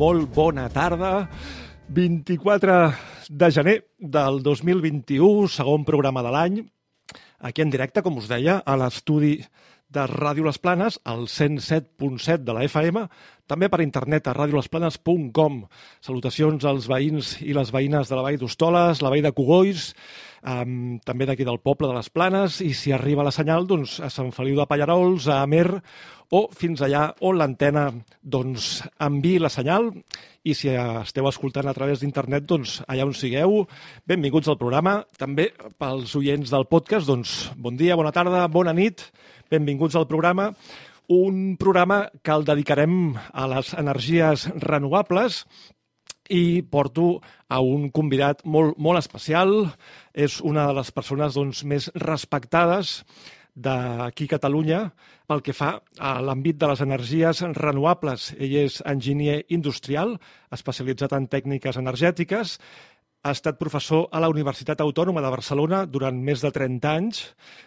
molt bona tarda. 24 de gener del 2021, segon programa de l'any, aquí en directe, com us deia, a l'estudi de Ràdio Les Planes, al 107.7 de la FM, també per internet a radiolesplanes.com. Salutacions als veïns i les veïnes de la Vall d'Hostoles, la Vall de Cogolls, um, també d'aquí del poble de les Planes, i si arriba la senyal, doncs, a Sant Feliu de Pallarols, a Amer, o fins allà on l'antena doncs, enviï la senyal i si esteu escoltant a través d'internet, doncs allà on sigueu, benvinguts al programa. També pels oients del podcast, doncs bon dia, bona tarda, bona nit, benvinguts al programa. Un programa que el dedicarem a les energies renovables i porto a un convidat molt, molt especial. És una de les persones doncs, més respectades d'aquí Catalunya pel que fa a l'àmbit de les energies renovables. Ell és enginyer industrial, especialitzat en tècniques energètiques, ha estat professor a la Universitat Autònoma de Barcelona durant més de 30 anys,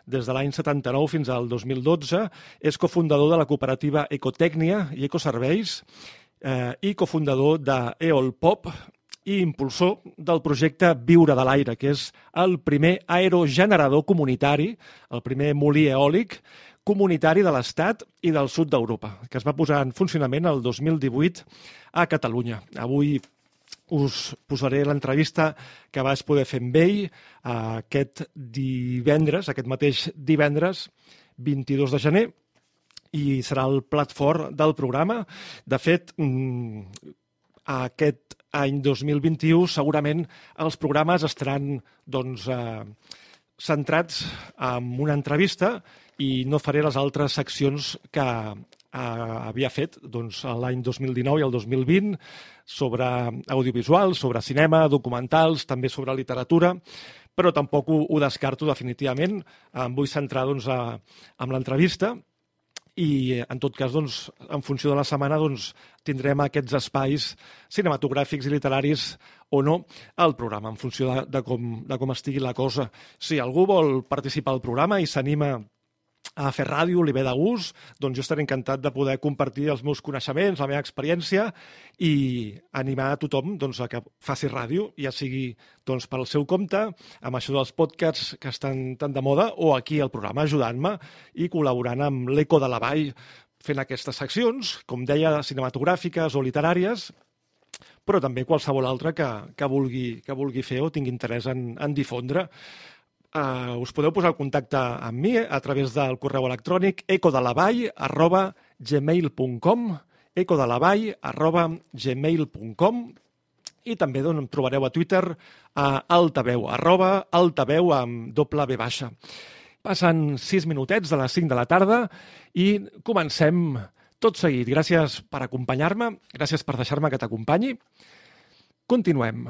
des de l'any 79 fins al 2012. És cofundador de la cooperativa Ecotècnia i Ecoserveis eh, i cofundador d'Eolpop, i impulsor del projecte Viure de l'Aire, que és el primer aerogenerador comunitari, el primer molí eòlic comunitari de l'Estat i del sud d'Europa, que es va posar en funcionament el 2018 a Catalunya. Avui us posaré l'entrevista que vaig poder fer amb ell aquest divendres, aquest mateix divendres, 22 de gener, i serà el plat fort del programa. De fet, aquest any 2021 segurament els programes estaran doncs, eh, centrats en una entrevista i no faré les altres seccions que eh, havia fet doncs, l'any 2019 i el 2020 sobre audiovisual, sobre cinema, documentals, també sobre literatura, però tampoc ho, ho descarto definitivament. Em vull centrar doncs, a, en l'entrevista i en tot cas, doncs, en funció de la setmana, doncs, tindrem aquests espais cinematogràfics i literaris o no al programa, en funció de, de, com, de com estigui la cosa. Si algú vol participar al programa i s'anima a fer ràdio, li ve de gust, doncs jo estaré encantat de poder compartir els meus coneixements, la meva experiència i animar a tothom doncs, a que faci ràdio, ja sigui doncs, pel seu compte, amb això dels podcasts que estan tan de moda, o aquí al programa ajudant-me i col·laborant amb l'Eco de la Vall, fent aquestes seccions, com deia, cinematogràfiques o literàries, però també qualsevol altra que, que, vulgui, que vulgui fer o tingui interès en, en difondre eh, us podeu posar en contacte amb mi a través del correu electrònic ecodelavall arroba gmail.com ecodelavall arroba gmail.com i també doncs, em trobareu a Twitter a altaveu, arroba altaveu amb doble B baixa. Passen sis minutets de les 5 de la tarda i comencem tot seguit. Gràcies per acompanyar-me, gràcies per deixar-me que t'acompanyi. Continuem.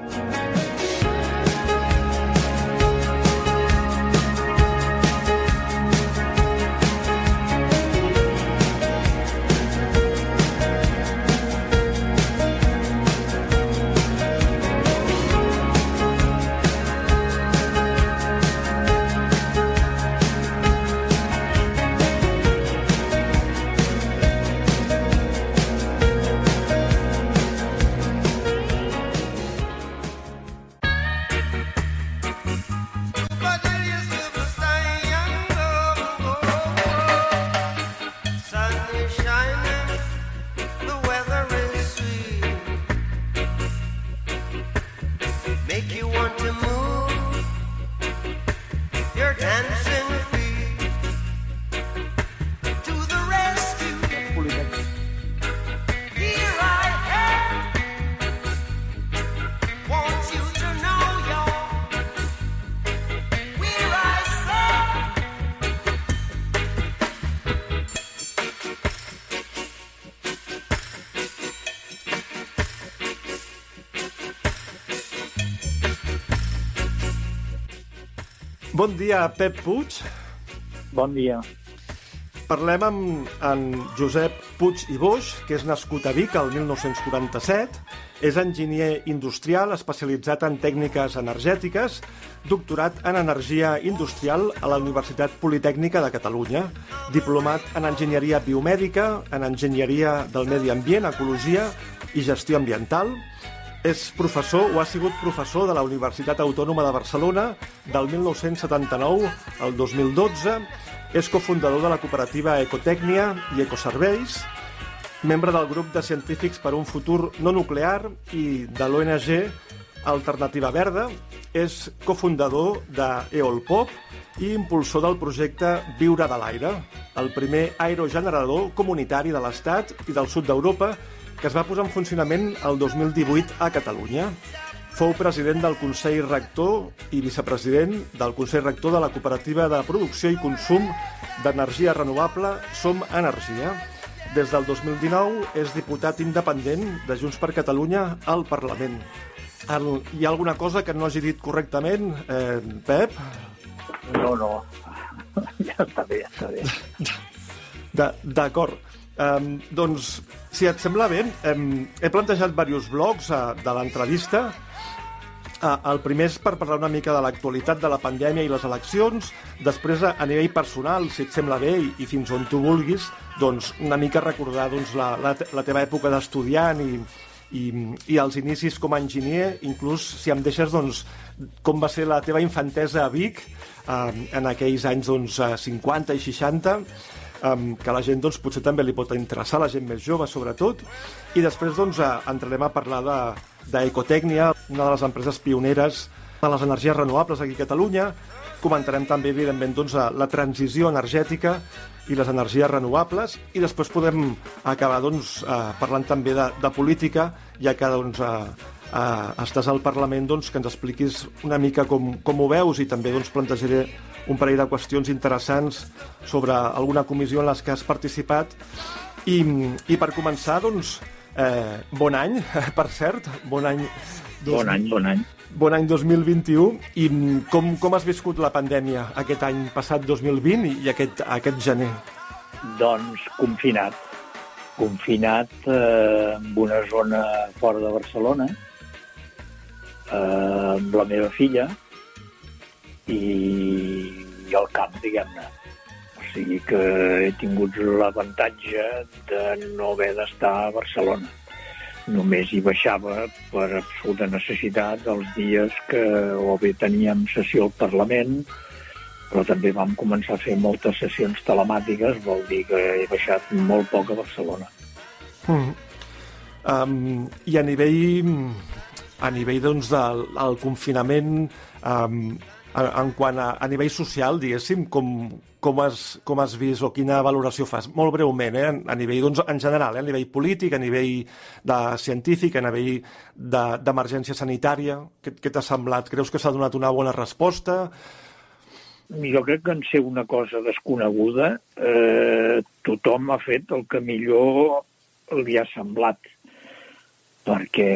make you want to move. Bon dia, Pep Puig. Bon dia. Parlem amb en Josep Puig i Boix, que és nascut a Vic el 1947, és enginyer industrial especialitzat en tècniques energètiques, doctorat en energia industrial a la Universitat Politècnica de Catalunya, diplomat en enginyeria biomèdica, en enginyeria del medi ambient, ecologia i gestió ambiental, és professor o ha sigut professor de la Universitat Autònoma de Barcelona del 1979 al 2012. És cofundador de la cooperativa Ecotècnia i Ecoserveis, membre del grup de científics per un futur no nuclear i de l'ONG Alternativa Verda. És cofundador d'Eolpop i impulsor del projecte Viure de l'aire, el primer aerogenerador comunitari de l'Estat i del sud d'Europa que es va posar en funcionament el 2018 a Catalunya. Fou president del Consell Rector i vicepresident del Consell Rector de la Cooperativa de Producció i Consum d'Energia Renovable Som Energia. Des del 2019 és diputat independent de Junts per Catalunya al Parlament. Hi ha alguna cosa que no hagi dit correctament, eh, Pep? No, no. Ja està bé, ja està bé. D'acord. Um, doncs, si et sembla bé, um, he plantejat diversos blocs uh, de l'entrevista. Uh, el primer és per parlar una mica de l'actualitat de la pandèmia i les eleccions, després a, nivell personal, si et sembla bé i, i fins on tu vulguis, doncs una mica recordar doncs, la, la, la teva època d'estudiant i, i, i els inicis com a enginyer, inclús si em deixes doncs, com va ser la teva infantesa a Vic uh, en aquells anys doncs, 50 i 60 um, que la gent doncs, potser també li pot interessar, la gent més jove sobretot, i després doncs, a, entrarem a parlar d'Ecotècnia, de, una de les empreses pioneres de les energies renovables aquí a Catalunya, comentarem també, evidentment, doncs, la transició energètica i les energies renovables. I després podem acabar doncs, parlant també de, de política, ja que doncs, eh, estàs al Parlament doncs, que ens expliquis una mica com, com ho veus i també doncs, plantejaré un parell de qüestions interessants sobre alguna comissió en les que has participat. I, i per començar, doncs, eh, bon any, per cert, bon any. Dos... Bon any, bon any. Bon any 2021. I com, com has viscut la pandèmia aquest any passat 2020 i aquest, aquest gener? Doncs confinat. Confinat eh, en una zona fora de Barcelona, eh, amb la meva filla, i, i el camp, diguem-ne. O sigui que he tingut l'avantatge de no haver d'estar a Barcelona. Només hi baixava per absoluta necessitat els dies que o bé teníem sessió al Parlament, però també vam començar a fer moltes sessions telemàtiques, vol dir que he baixat molt poc a Barcelona. Mm. Um, I a nivell a nivell doncs, del el confinament um, en, en quant a, a nivell social, diguéssim, com, com, has, com has vist o quina valoració fas? Molt breument, eh? a nivell, doncs, en general, eh? a nivell polític, a nivell de científic, a nivell d'emergència de, sanitària, què, què t'ha semblat? Creus que s'ha donat una bona resposta? jo crec que en ser una cosa desconeguda, eh, tothom ha fet el que millor li ha semblat. Perquè,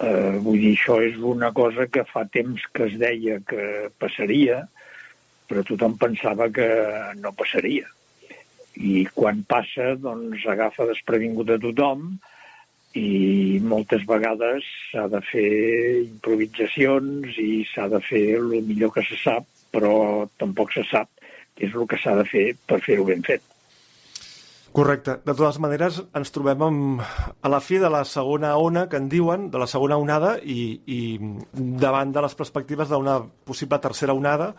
eh, vull dir, això és una cosa que fa temps que es deia que passaria, però tothom pensava que no passaria. I quan passa, doncs agafa desprevingut a tothom i moltes vegades s'ha de fer improvisacions i s'ha de fer el millor que se sap però tampoc se sap què és el que s'ha de fer per fer-ho ben fet. Correcte. De totes maneres, ens trobem amb, a la fi de la segona ona, que en diuen, de la segona onada, i, i davant de les perspectives d'una possible tercera onada,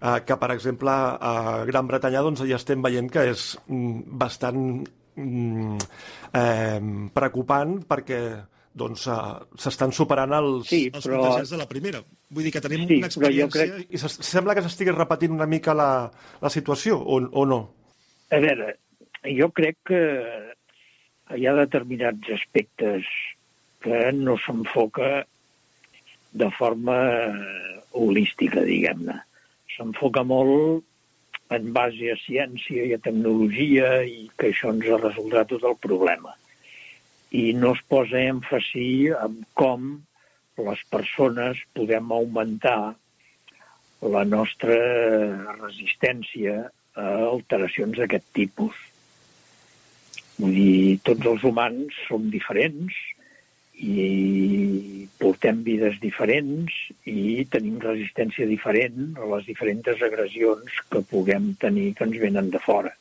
eh, que, per exemple, a Gran Bretanya doncs, ja estem veient que és mm, bastant mm, eh, preocupant perquè doncs s'estan superant els, sí, els però... contagiats de la primera. Vull dir que tenim sí, una experiència crec... i sembla que s'estigui repetint una mica la, la situació, o, o no? A veure, jo crec que hi ha determinats aspectes que no s'enfoca de forma holística, diguem-ne. S'enfoca molt en base a ciència i a tecnologia i que això ens resoldrà tot el problema i no es posa èmfasi en com les persones podem augmentar la nostra resistència a alteracions d'aquest tipus. Vull dir, tots els humans som diferents i portem vides diferents i tenim resistència diferent a les diferents agressions que puguem tenir que ens venen de fora.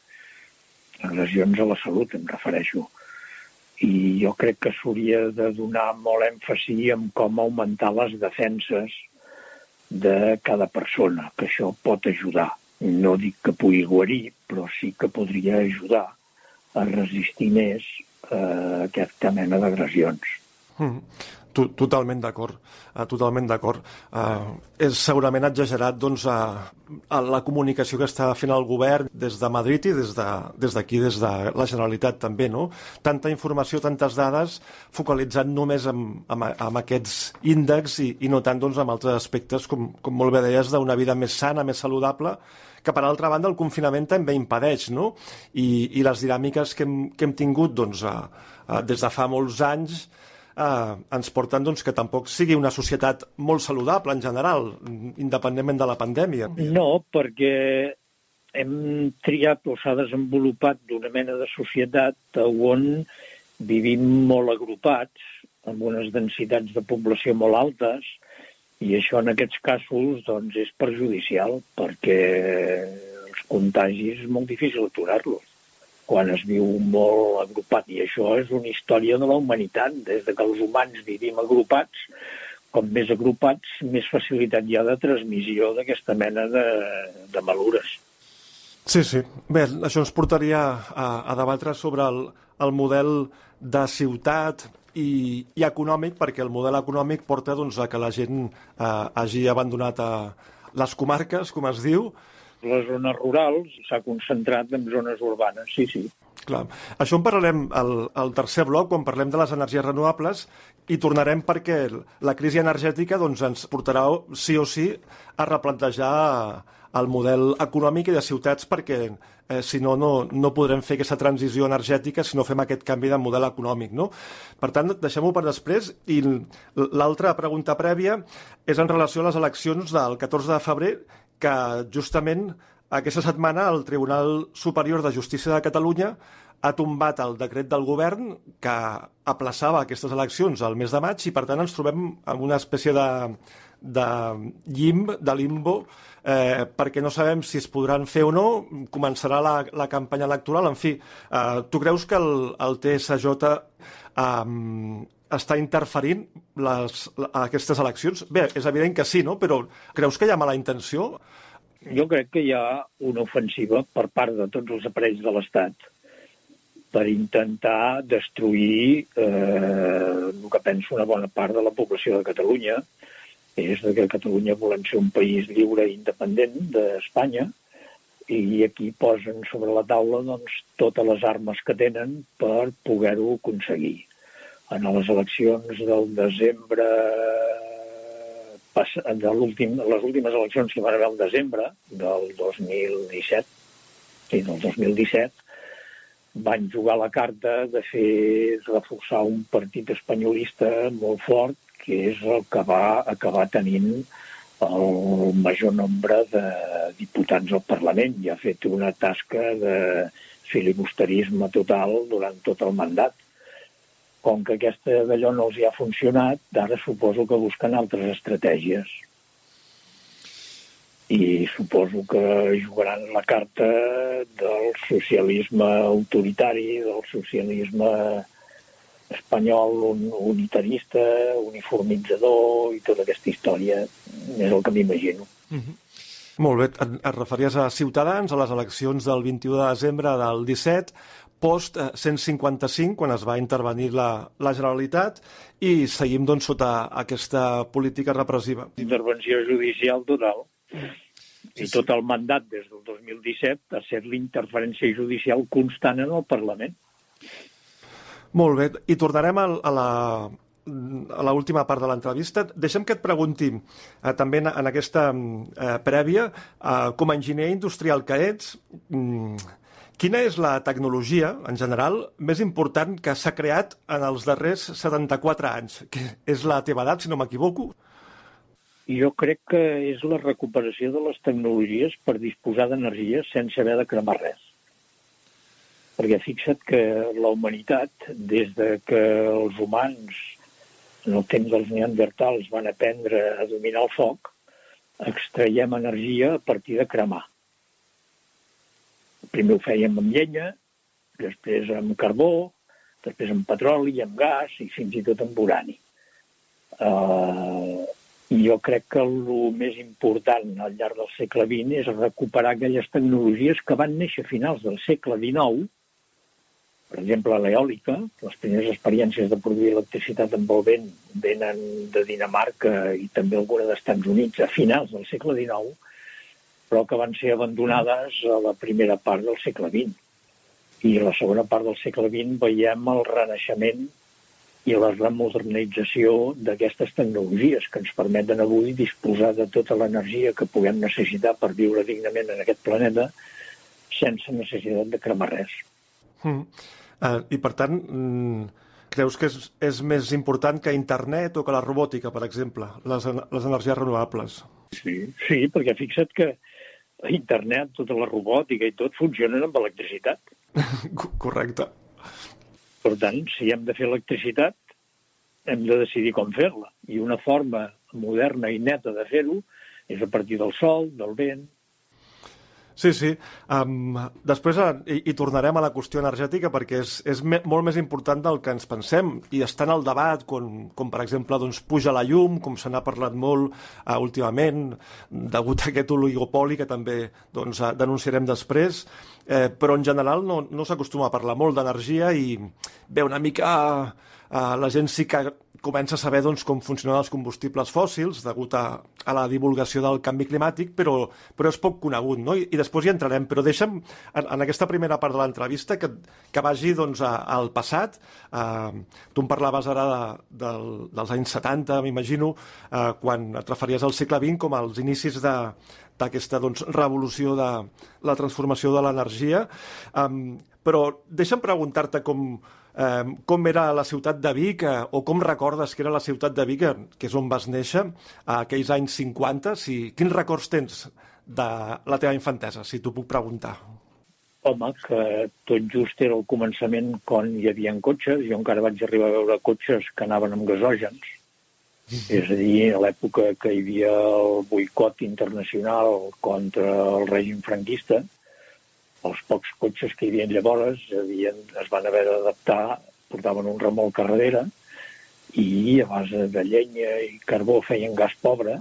Agressions a la salut, em refereixo i jo crec que s'hauria de donar molt èmfasi en com augmentar les defenses de cada persona, que això pot ajudar. No dic que pugui guarir, però sí que podria ajudar a resistir més eh, aquesta mena d'agressions. Mm. Totalment d'acord, uh, totalment d'acord. Uh, és segurament exagerat doncs, uh, la comunicació que està fent el govern des de Madrid i des d'aquí, de, des, des de la Generalitat també, no? Tanta informació, tantes dades, focalitzant només en, en, aquests índexs i, i no tant doncs, en altres aspectes, com, com molt bé deies, d'una vida més sana, més saludable, que per altra banda el confinament també impedeix, no? I, i les dinàmiques que hem, que hem tingut doncs, uh, uh, des de fa molts anys eh, ens porten doncs, que tampoc sigui una societat molt saludable en general, independentment de la pandèmia. No, perquè hem triat o s'ha desenvolupat d'una mena de societat on vivim molt agrupats, amb unes densitats de població molt altes, i això en aquests casos doncs, és perjudicial perquè els contagis és molt difícil aturar-los quan es viu molt agrupat. I això és una història de la humanitat. Des de que els humans vivim agrupats, com més agrupats, més facilitat hi ha de transmissió d'aquesta mena de, de malures. Sí, sí. Bé, això ens portaria a, a debatre sobre el, el model de ciutat i, i econòmic, perquè el model econòmic porta doncs, a que la gent eh, hagi abandonat a les comarques, com es diu, les zones rurals s'ha concentrat en zones urbanes, sí, sí. Clar. Això en parlarem al, al tercer bloc, quan parlem de les energies renovables, i tornarem perquè la crisi energètica doncs, ens portarà sí o sí a replantejar el model econòmic i de ciutats perquè eh, si no, no, no podrem fer aquesta transició energètica si no fem aquest canvi de model econòmic. No? Per tant, deixem-ho per després. I l'altra pregunta prèvia és en relació a les eleccions del 14 de febrer que justament aquesta setmana el Tribunal Superior de Justícia de Catalunya ha tombat el decret del govern que aplaçava aquestes eleccions al mes de maig i, per tant, ens trobem en una espècie de, de llim, de limbo, eh, perquè no sabem si es podran fer o no, començarà la, la campanya electoral, en fi, eh, tu creus que el, el TSJ eh, està interferint les, aquestes eleccions? Bé, és evident que sí, no? però creus que hi ha mala intenció? Jo crec que hi ha una ofensiva per part de tots els aparells de l'Estat per intentar destruir eh, el que penso una bona part de la població de Catalunya, és que Catalunya volem ser un país lliure i independent d'Espanya, i aquí posen sobre la taula doncs, totes les armes que tenen per poder-ho aconseguir. En les eleccions del desembre de l'últim, les últimes eleccions que van haver al desembre del 2017, sí, del 2017, van jugar la carta de fer reforçar un partit espanyolista molt fort, que és el que va acabar tenint el major nombre de diputats al Parlament i ha fet una tasca de filibusterisme total durant tot el mandat. Com que aquesta d'allò no els hi ha funcionat, ara suposo que busquen altres estratègies i suposo que jugaran la carta del socialisme autoritari, del socialisme espanyol unitarista, uniformitzador i tota aquesta història. És el que m'imagino. Mm -hmm. Molt bé, et, et referies a Ciutadans, a les eleccions del 21 de desembre del 17, post 155, quan es va intervenir la, la Generalitat, i seguim doncs, sota aquesta política repressiva. Intervenció judicial total. I tot el mandat des del 2017 ha estat l'interferència judicial constant en el Parlament. Molt bé. I tornarem a, a la a l'última part de l'entrevista. Deixem que et pregunti, eh, també en, en aquesta eh, prèvia, eh, com a enginyer industrial que ets, mm, quina és la tecnologia, en general, més important que s'ha creat en els darrers 74 anys? Que és la teva edat, si no m'equivoco? Jo crec que és la recuperació de les tecnologies per disposar d'energia sense haver de cremar res. Perquè fixa't que la humanitat, des de que els humans, en el temps dels neandertals, van aprendre a dominar el foc, extraiem energia a partir de cremar. Primer ho fèiem amb llenya, després amb carbó, després amb petroli, amb gas i fins i tot amb urani. Uh, jo crec que el més important al llarg del segle XX és recuperar aquelles tecnologies que van néixer a finals del segle XIX, per exemple, l'eòlica, les primeres experiències de produir electricitat amb el vent venen de Dinamarca i també alguna dels Estats Units a finals del segle XIX, però que van ser abandonades a la primera part del segle XX. I a la segona part del segle XX veiem el renaixement i la remodernització d'aquestes tecnologies que ens permeten avui disposar de tota l'energia que puguem necessitar per viure dignament en aquest planeta sense necessitat de cremar res. Mm. Uh, I, per tant, mm, creus que és, és més important que internet o que la robòtica, per exemple, les, les energies renovables? Sí, sí, perquè fixa't que internet, tota la robòtica i tot funcionen amb electricitat. Correcte. Per tant, si hem de fer electricitat, hem de decidir com fer-la. I una forma moderna i neta de fer-ho és a partir del sol, del vent, Sí, sí. Um, després hi, hi tornarem a la qüestió energètica perquè és, és me, molt més important del que ens pensem i està en el debat com, com per exemple doncs, puja la llum, com se n'ha parlat molt uh, últimament, degut a aquest oligopoli que també doncs, uh, denunciarem després, eh, però en general no, no s'acostuma a parlar molt d'energia i bé, una mica uh, la gent sí que comença a saber doncs, com funcionen els combustibles fòssils degut a, a la divulgació del canvi climàtic, però, però és poc conegut, no? I, i després hi entrarem, però deixa'm, en, en aquesta primera part de l'entrevista, que, que vagi doncs, a, al passat. Uh, tu em parlaves ara de, del, dels anys 70, m'imagino, uh, quan et referies al segle XX com als inicis de, d'aquesta doncs, revolució de la transformació de l'energia. Um, però deixa'm preguntar-te com, eh, com era la ciutat de Vic eh, o com recordes que era la ciutat de Vic, eh, que és on vas néixer, a aquells anys 50. Si, quins records tens de la teva infantesa, si t'ho puc preguntar? Home, que tot just era el començament quan hi havia cotxes. Jo encara vaig arribar a veure cotxes que anaven amb gasògens. És a dir, a l'època que hi havia el boicot internacional contra el règim franquista, els pocs cotxes que hi havia llavors havien, es van haver d'adaptar, portaven un remolc a darrere i a base de llenya i carbó feien gas pobre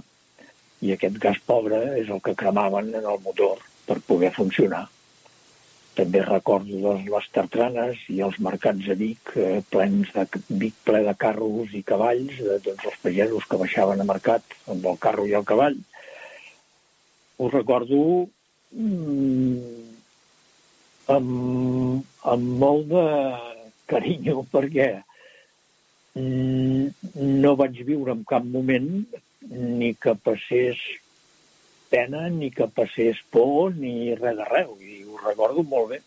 i aquest gas pobre és el que cremaven en el motor per poder funcionar. També recordo doncs, les tartranes i els mercats a Vic, eh, plens de, Vic ple de carros i cavalls, de tots els pagesos que baixaven a mercat amb el carro i el cavall. Ho recordo mm, amb, amb molt de carinyo perquè mm, no vaig viure en cap moment ni que passés pena, ni que passés por, ni res de res. I ho recordo molt bé.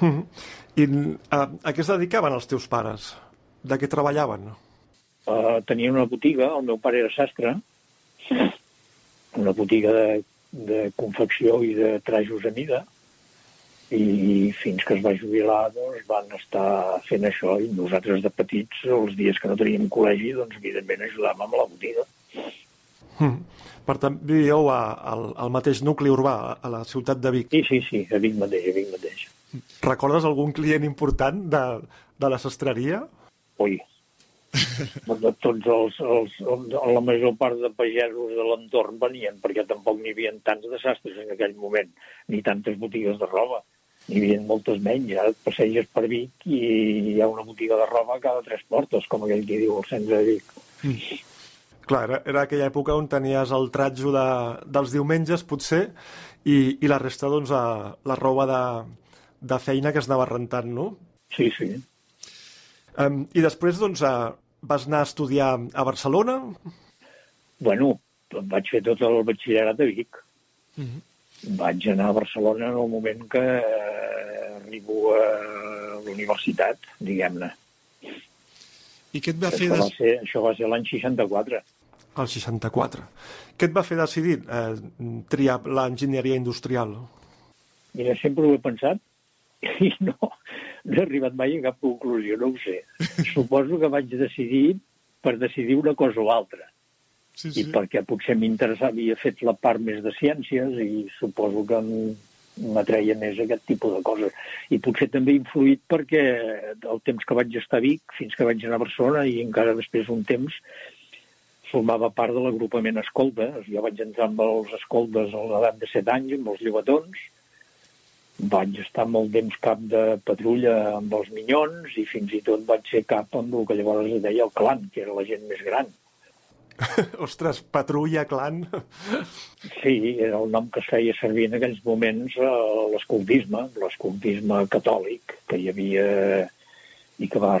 -hmm. I a, a què es dedicaven els teus pares? De què treballaven? Uh, tenia una botiga, el meu pare era sastre, una botiga de, de confecció i de trajos a mida, i fins que es va jubilar doncs, van estar fent això i nosaltres de petits, els dies que no teníem col·legi, doncs evidentment ajudàvem amb la botiga. Mm. Per tant, vivíeu al, al mateix nucli urbà, a la ciutat de Vic. Sí, sí, sí, a Vic mateix, a Vic mateix. Recordes algun client important de, de la sastreria? Ui, de tots els, els, la major part de pagesos de l'entorn venien, perquè tampoc n'hi havia tants de sastres en aquell moment, ni tantes botigues de roba. N'hi havia moltes menys. Ara et passeges per Vic i hi ha una botiga de roba cada tres portes, com aquell que diu el centre de Vic. Mm. Clar, era, era aquella època on tenies el tratjo de, dels diumenges, potser, i, i la resta, doncs, a, la roba de, de feina que es anava rentant, no? Sí, sí. Um, I després, doncs, a, vas anar a estudiar a Barcelona? Bueno, vaig fer tot el batxillerat a Vic. Uh -huh. Vaig anar a Barcelona en el moment que eh, arribo a l'universitat, diguem-ne. I què et va fer... Això va ser, això va ser l'any 64. El 64. Què et va fer decidir eh, triar l'enginyeria industrial? Mira, sempre ho he pensat i no, no he arribat mai a cap conclusió, no ho sé. Suposo que vaig decidir per decidir una cosa o altra. Sí, sí. I perquè potser m'interessava, havia fet la part més de ciències i suposo que m'atreia més aquest tipus de coses. I potser també influït perquè el temps que vaig estar a Vic, fins que vaig anar a Barcelona i encara després un temps, formava part de l'agrupament Escolta. Jo vaig entrar amb els Escoltes a l'edat de 7 anys, amb els llobatons. Vaig estar molt temps cap de patrulla amb els minyons i fins i tot vaig ser cap amb el que llavors es deia el clan, que era la gent més gran. Ostres, patrulla, clan... Sí, era el nom que es feia servir en aquells moments a l'escoltisme, l'escoltisme catòlic que hi havia i que va,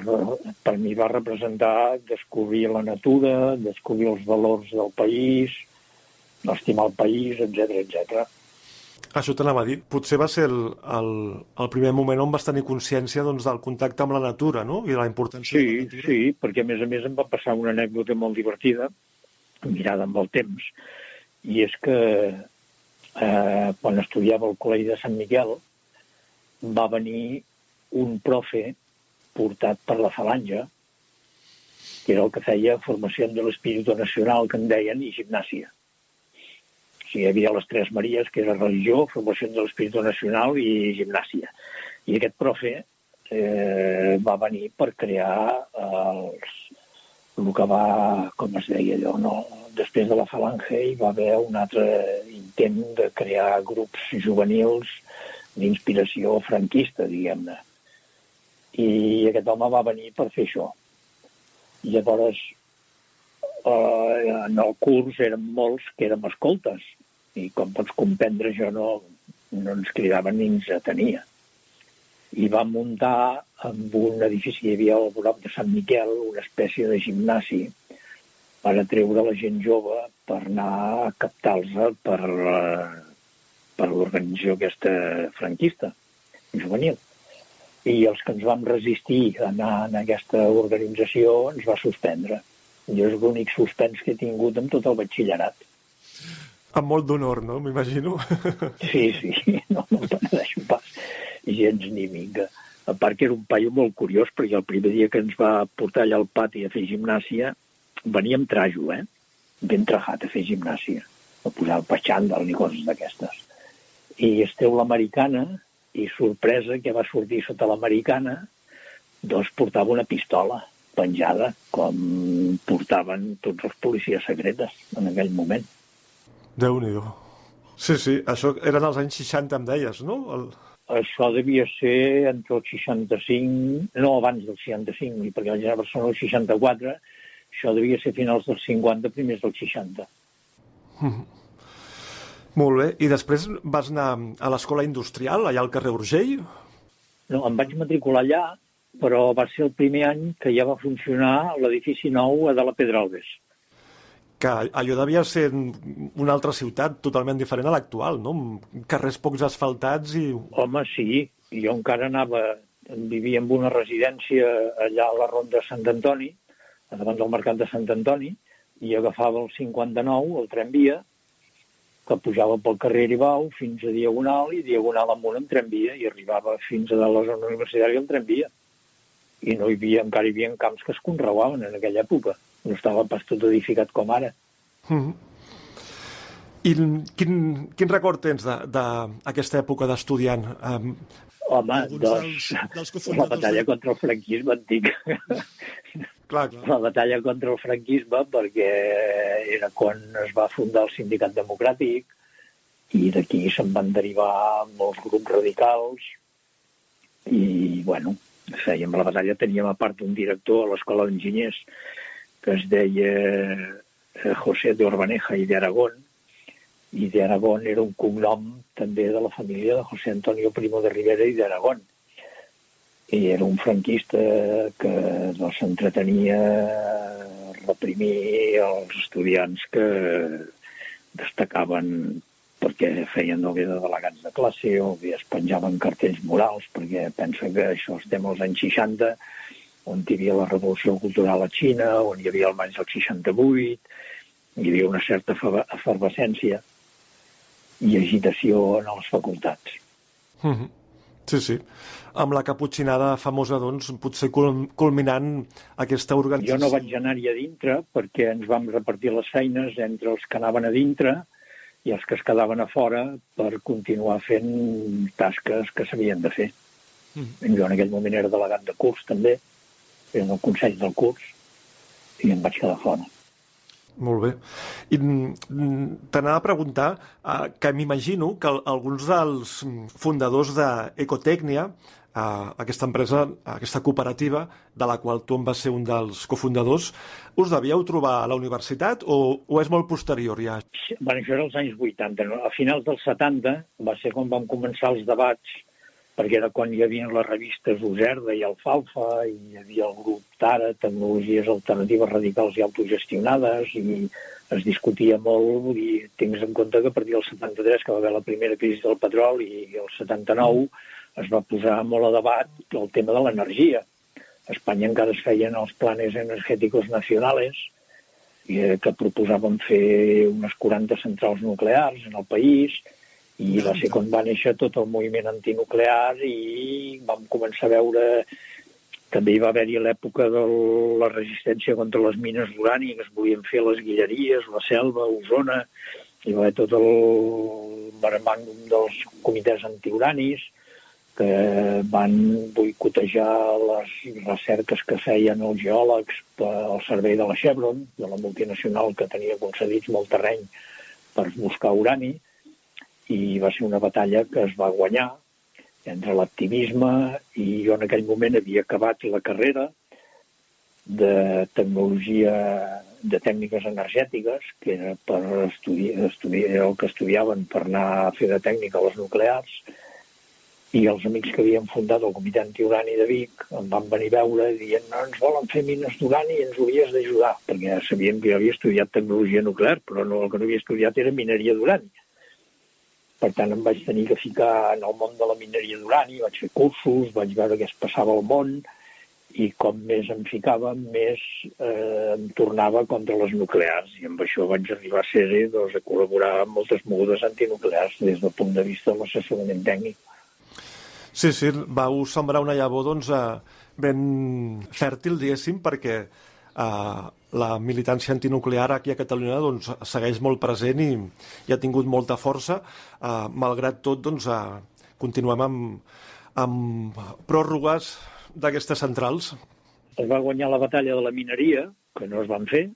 per mi va representar descobrir la natura, descobrir els valors del país, estimar el país, etc etc. Això t'anava a dir. Potser va ser el, el, el primer moment on vas tenir consciència doncs, del contacte amb la natura, no? I de la importància sí, de la natura. Sí, perquè a més a més em va passar una anècdota molt divertida, mirada amb el temps, i és que eh, quan estudiava al Col·legi de Sant Miquel va venir un profe portat per la falange, que era el que feia formació de l'espíritu nacional, que en deien, i gimnàsia. Sigui, hi havia les tres Maries, que era religió, formació de l'espíritu nacional i gimnàsia. I aquest profe eh, va venir per crear els, el que va, com es deia allò, no? després de la falange hi va haver un altre intent de crear grups juvenils d'inspiració franquista, diguem-ne i aquest home va venir per fer això. I llavors, eh, en el curs érem molts que érem escoltes, i com pots comprendre jo no, no ens cridaven ni ens atenia. I vam muntar amb un edifici, hi havia al prop de Sant Miquel, una espècie de gimnasi per atreure la gent jove per anar a captar-los per, eh, per l'organització aquesta franquista, juvenil i els que ens vam resistir a anar en aquesta organització ens va suspendre. I és l'únic suspens que he tingut amb tot el batxillerat. Amb molt d'honor, no? M'imagino. Sí, sí, no, no penedeixo pas gens ni mica. A part que era un paio molt curiós, perquè el primer dia que ens va portar allà al pati a fer gimnàsia venia amb trajo, eh? Ben trajat a fer gimnàsia. A posar el patxandal i coses d'aquestes. I esteu l'americana, i sorpresa que va sortir sota l'americana, doncs portava una pistola penjada, com portaven tots els policies secretes en aquell moment. Déu nhi Sí, sí, això eren els anys 60, em deies, no? El... Això devia ser entre el 65, no abans del 65, perquè vaig anar a Barcelona el 64, això devia ser finals dels 50, primers del 60. Mm. Molt bé. I després vas anar a l'escola industrial, allà al carrer Urgell? No, em vaig matricular allà, però va ser el primer any que ja va funcionar l'edifici nou de la Pedralbes que allò devia ser una altra ciutat totalment diferent a l'actual, no? Carrers pocs asfaltats i... Home, sí. Jo encara anava... Vivia en una residència allà a la Ronda de Sant Antoni, davant del mercat de Sant Antoni, i agafava el 59, el tramvia, que pujava pel carrer Aribau fins a Diagonal i Diagonal amunt en tramvia i arribava fins a la zona universitària en tramvia. I no hi havia, encara hi havia camps que es conreuaven en aquella època no estava pas tot edificat com ara. Mm -hmm. I quin, quin record tens d'aquesta època d'estudiant? Um, Home, doncs, dels, dels la batalla contra el franquisme antic. Clar, clar. La batalla contra el franquisme perquè era quan es va fundar el Sindicat Democràtic i d'aquí se'n van derivar molts grups radicals i, bueno, fèiem la batalla, teníem a part un director a l'Escola d'Enginyers que es deia eh, José de Orbaneja i d'Aragón, i d'Aragón era un cognom també de la família de José Antonio Primo de Rivera i d'Aragón. I era un franquista que doncs, s'entretenia a reprimir els estudiants que destacaven perquè feien no bé de delegats de classe o bé es penjaven cartells morals, perquè pensa que això estem als anys 60 on hi havia la revolució cultural a Xina, on hi havia el maig del 68, hi havia una certa efervescència i agitació en les facultats. Mm -hmm. Sí, sí. Amb la caputxinada famosa, doncs, potser culminant aquesta organització. Jo no vaig anar-hi a dintre perquè ens vam repartir les feines entre els que anaven a dintre i els que es quedaven a fora per continuar fent tasques que s'havien de fer. Mm -hmm. Jo en aquell moment era delegat de curs, també, en el Consell del curs i em vaig quedar fora. Molt bé. I mm, t'anava a preguntar eh, que m'imagino que alguns dels fundadors d'Ecotècnia, eh, aquesta empresa, aquesta cooperativa, de la qual tu en vas ser un dels cofundadors, us devíeu trobar a la universitat o, o és molt posterior ja? Bueno, això era als anys 80. No? A finals dels 70 va ser quan vam començar els debats perquè era quan hi havia les revistes Userda i Alfalfa, i hi havia el grup TARA, Tecnologies Alternatives Radicals i Autogestionades, i es discutia molt, vull dir, tingues en compte que a partir del 73, que va haver la primera crisi del petroli, i el 79 es va posar molt a debat el tema de l'energia. A Espanya encara es feien els planes energètics nacionals, eh, que proposaven fer unes 40 centrals nuclears en el país, i va ser quan va néixer tot el moviment antinuclear i vam començar a veure també hi va haver-hi l'època de la resistència contra les mines d'urani, que es volien fer les guilleries, la selva, Osona, hi va haver tot el maremàndum dels comitès antiuranis, que van boicotejar les recerques que feien els geòlegs al servei de la Chevron, de la multinacional que tenia concedits molt terreny per buscar urani, i va ser una batalla que es va guanyar entre l'activisme i jo en aquell moment havia acabat la carrera de tecnologia de tècniques energètiques, que era per estudiar, estudiar el que estudiaven per anar a fer de tècnica a les nuclears, i els amics que havien fundat el Comitè Antiurani de Vic em van venir a veure dient no ens volen fer mines d'urani i ens hauries d'ajudar, perquè sabien que jo havia estudiat tecnologia nuclear, però no, el que no havia estudiat era mineria d'urani. Per tant, em vaig tenir que ficar en el món de la mineria d'urani, vaig fer cursos, vaig veure què es passava al món, i com més em ficava, més eh, em tornava contra les nuclears. I amb això vaig arribar a ser doncs, a col·laborar amb moltes mogudes antinuclears des del punt de vista de l'assessorament tècnic. Sí, sí, vau sembrar una llavor doncs, eh, ben fèrtil, diguéssim, perquè eh, la militància antinuclear aquí a Catalunya doncs, segueix molt present i, i ha tingut molta força. Eh, malgrat tot, doncs, eh, continuem amb, amb pròrrogues d'aquestes centrals. Es va guanyar la batalla de la mineria, que no es van fer,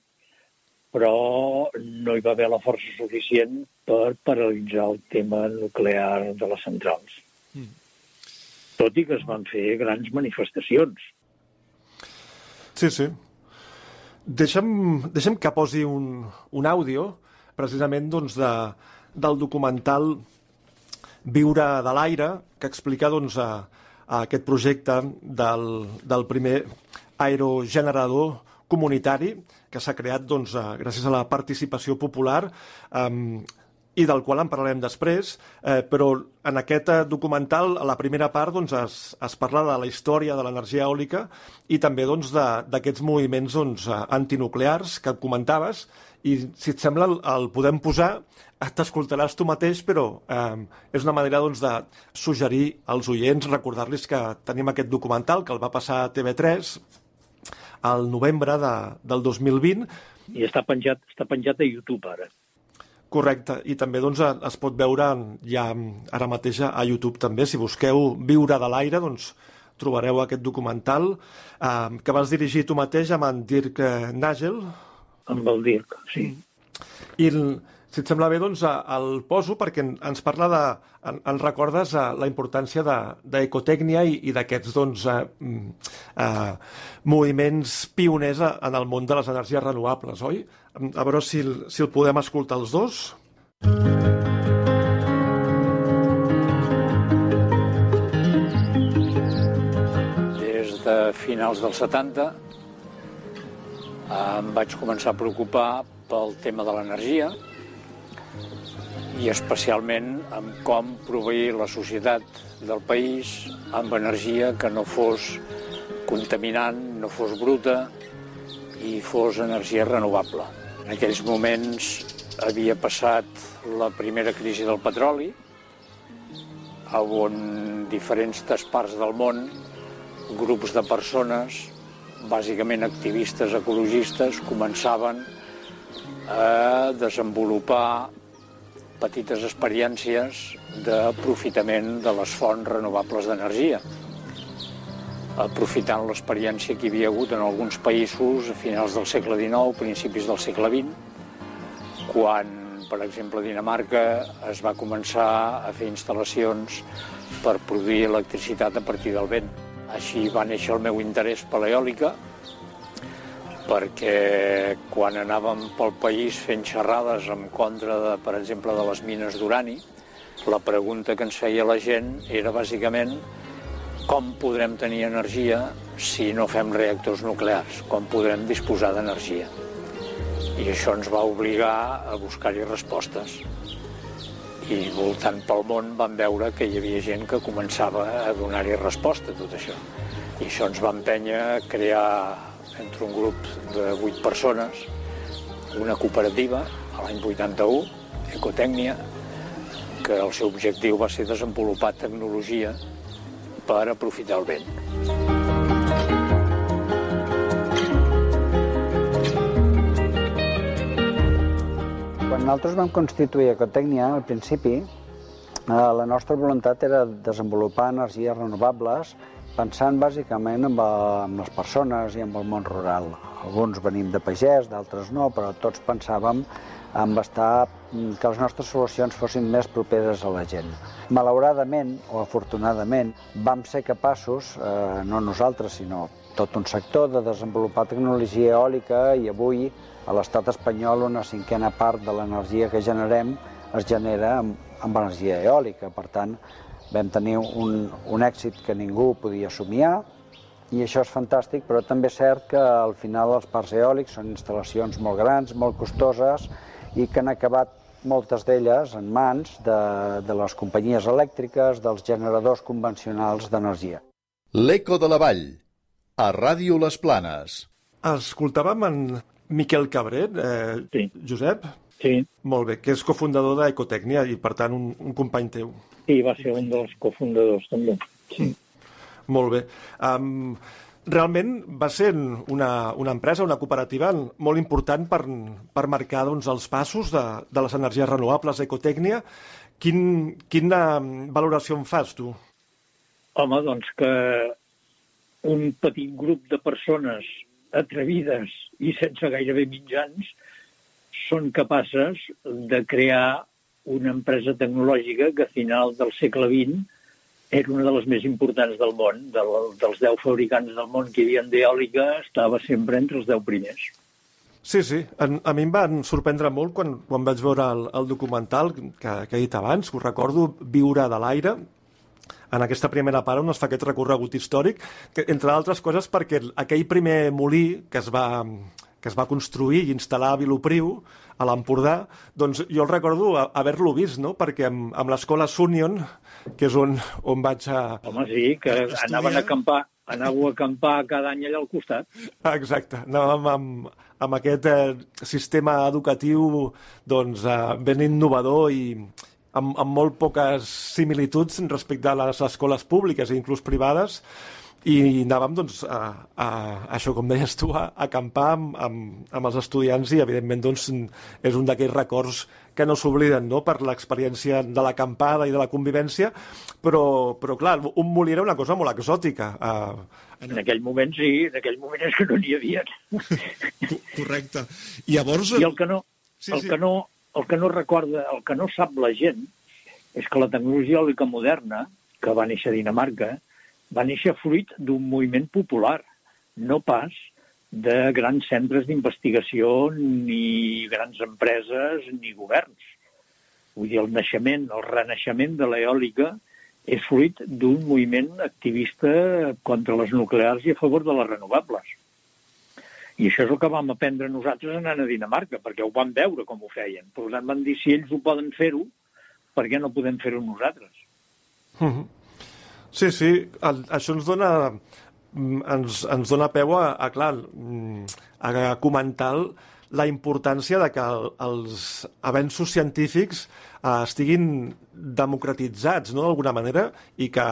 però no hi va haver la força suficient per paralitzar el tema nuclear de les centrals. Mm. Tot i que es van fer grans manifestacions. Sí, sí. Deixa'm, deixa'm que posi un, un àudio, precisament doncs, de, del documental Viure de l'aire, que explica doncs, a, a aquest projecte del, del primer aerogenerador comunitari que s'ha creat doncs, gràcies a la participació popular eh, i del qual en parlarem després, eh, però en aquest eh, documental, a la primera part, doncs, es, es parla de la història de l'energia eòlica i també doncs, d'aquests doncs, moviments doncs, eh, antinuclears que comentaves, i si et sembla el, el podem posar, t'escoltaràs tu mateix, però eh, és una manera doncs, de suggerir als oients, recordar-los que tenim aquest documental que el va passar a TV3 al novembre de, del 2020. I està penjat, està penjat a YouTube ara. Correcte, i també doncs, es pot veure ja ara mateix a YouTube també. Si busqueu Viure de l'aire, doncs trobareu aquest documental eh, que vas dirigir tu mateix amb en Dirk Nagel. Amb el Dirk, sí. I el, si et sembla bé, doncs el poso perquè ens parla de... En, en recordes la importància d'ecotècnia i, i d'aquests doncs, eh, mm, eh, moviments pioners en el món de les energies renovables, oi? A veure si, si el podem escoltar els dos. Des de finals dels 70 em vaig començar a preocupar pel tema de l'energia i especialment amb com proveir la societat del país amb energia que no fos contaminant, no fos bruta i fos energia renovable. En aquells moments havia passat la primera crisi del petroli, on diferents parts del món, grups de persones, bàsicament activistes ecologistes, començaven a desenvolupar petites experiències d'aprofitament de les fonts renovables d'energia aprofitant l'experiència que hi havia hagut en alguns països a finals del segle XIX, principis del segle XX, quan, per exemple, a Dinamarca es va començar a fer instal·lacions per produir electricitat a partir del vent. Així va néixer el meu interès per l'eòlica, perquè quan anàvem pel país fent xerrades en contra, de, per exemple, de les mines d'urani, la pregunta que ens feia la gent era bàsicament com podrem tenir energia si no fem reactors nuclears? Com podrem disposar d'energia? I això ens va obligar a buscar-hi respostes. I voltant pel món vam veure que hi havia gent que començava a donar-hi resposta a tot això. I això ens va empènyer a crear entre un grup de vuit persones una cooperativa a l'any 81, Ecotècnia, que el seu objectiu va ser desenvolupar tecnologia per aprofitar el vent. Quan nosaltres vam constituir Ecotècnia, al principi, eh, la nostra voluntat era desenvolupar energies renovables pensant bàsicament amb, eh, amb les persones i amb el món rural. Alguns venim de pagès, d'altres no, però tots pensàvem en estar, mm, que les nostres solucions fossin més properes a la gent. Malauradament, o afortunadament, vam ser capaços, eh, no nosaltres, sinó tot un sector, de desenvolupar tecnologia eòlica i avui a l'estat espanyol una cinquena part de l'energia que generem es genera amb, amb energia eòlica. Per tant, vam tenir un, un èxit que ningú podia somiar i això és fantàstic, però també és cert que al final els parcs eòlics són instal·lacions molt grans, molt costoses i que han acabat moltes d'elles en mans de, de les companyies elèctriques, dels generadors convencionals d'energia. L'Eco de la Vall, a Ràdio Les Planes. Escoltàvem en Miquel Cabret, eh, sí. Josep? Sí. Molt bé, que és cofundador d'Ecotècnia i, per tant, un, un company teu. Sí, va ser un dels cofundadors, també. Sí. Molt bé. Um, realment va ser una, una empresa, una cooperativa molt important per, per marcar doncs, els passos de, de les energies renovables, Ecotècnia. Quin, quina valoració en fas, tu? Home, doncs que un petit grup de persones atrevides i sense gairebé mitjans són capaces de crear una empresa tecnològica que a final del segle XX era una de les més importants del món. De, dels 10 fabricants del món que hi havia d'eòlica, estava sempre entre els 10 primers. Sí, sí. A, a mi em van sorprendre molt quan, quan vaig veure el, el documental que, que he dit abans, que ho recordo, Viure de l'aire, en aquesta primera part on es fa aquest recorregut històric, que, entre altres coses perquè aquell primer molí que es va, que es va construir i instal·lar a Vilopriu, a l'Empordà, doncs jo el recordo haver-lo vist, no? perquè amb, amb l'escola Sunion, que és on, on vaig a... Home, sí, que estudiar... anaven a acampar, anàveu a acampar cada any allà al costat. Exacte, anàvem amb, amb aquest eh, sistema educatiu doncs, eh, ben innovador i amb, amb molt poques similituds respecte a les escoles públiques i inclús privades, i anàvem, doncs, a, a, a això, com deies tu, a, a acampar amb, amb, amb els estudiants i, evidentment, doncs, és un d'aquells records que no s'obliden, no?, per l'experiència de l'acampada i de la convivència, però, però, clar, un molí era una cosa molt exòtica. Uh, en aquell moment, sí, en aquell moment és que no n'hi havia. Correcte. I llavors... I el que no, sí, el sí. que no, el que no recorda, el que no sap la gent, és que la tecnologia eòlica moderna, que va néixer a Dinamarca, va néixer fruit d'un moviment popular, no pas de grans centres d'investigació, ni grans empreses, ni governs. Vull dir, el naixement, el renaixement de l'eòlica és fruit d'un moviment activista contra les nuclears i a favor de les renovables. I això és el que vam aprendre nosaltres anant a Dinamarca, perquè ho vam veure com ho feien. Per tant, van dir, si ells ho poden fer-ho, per què no podem fer-ho nosaltres? Uh -huh. Sí, sí, el, això ens dona, mm, ens, ens dona peu a, a, clar, mm, a comentar la importància de que el, els avenços científics eh, estiguin democratitzats, no?, d'alguna manera, i que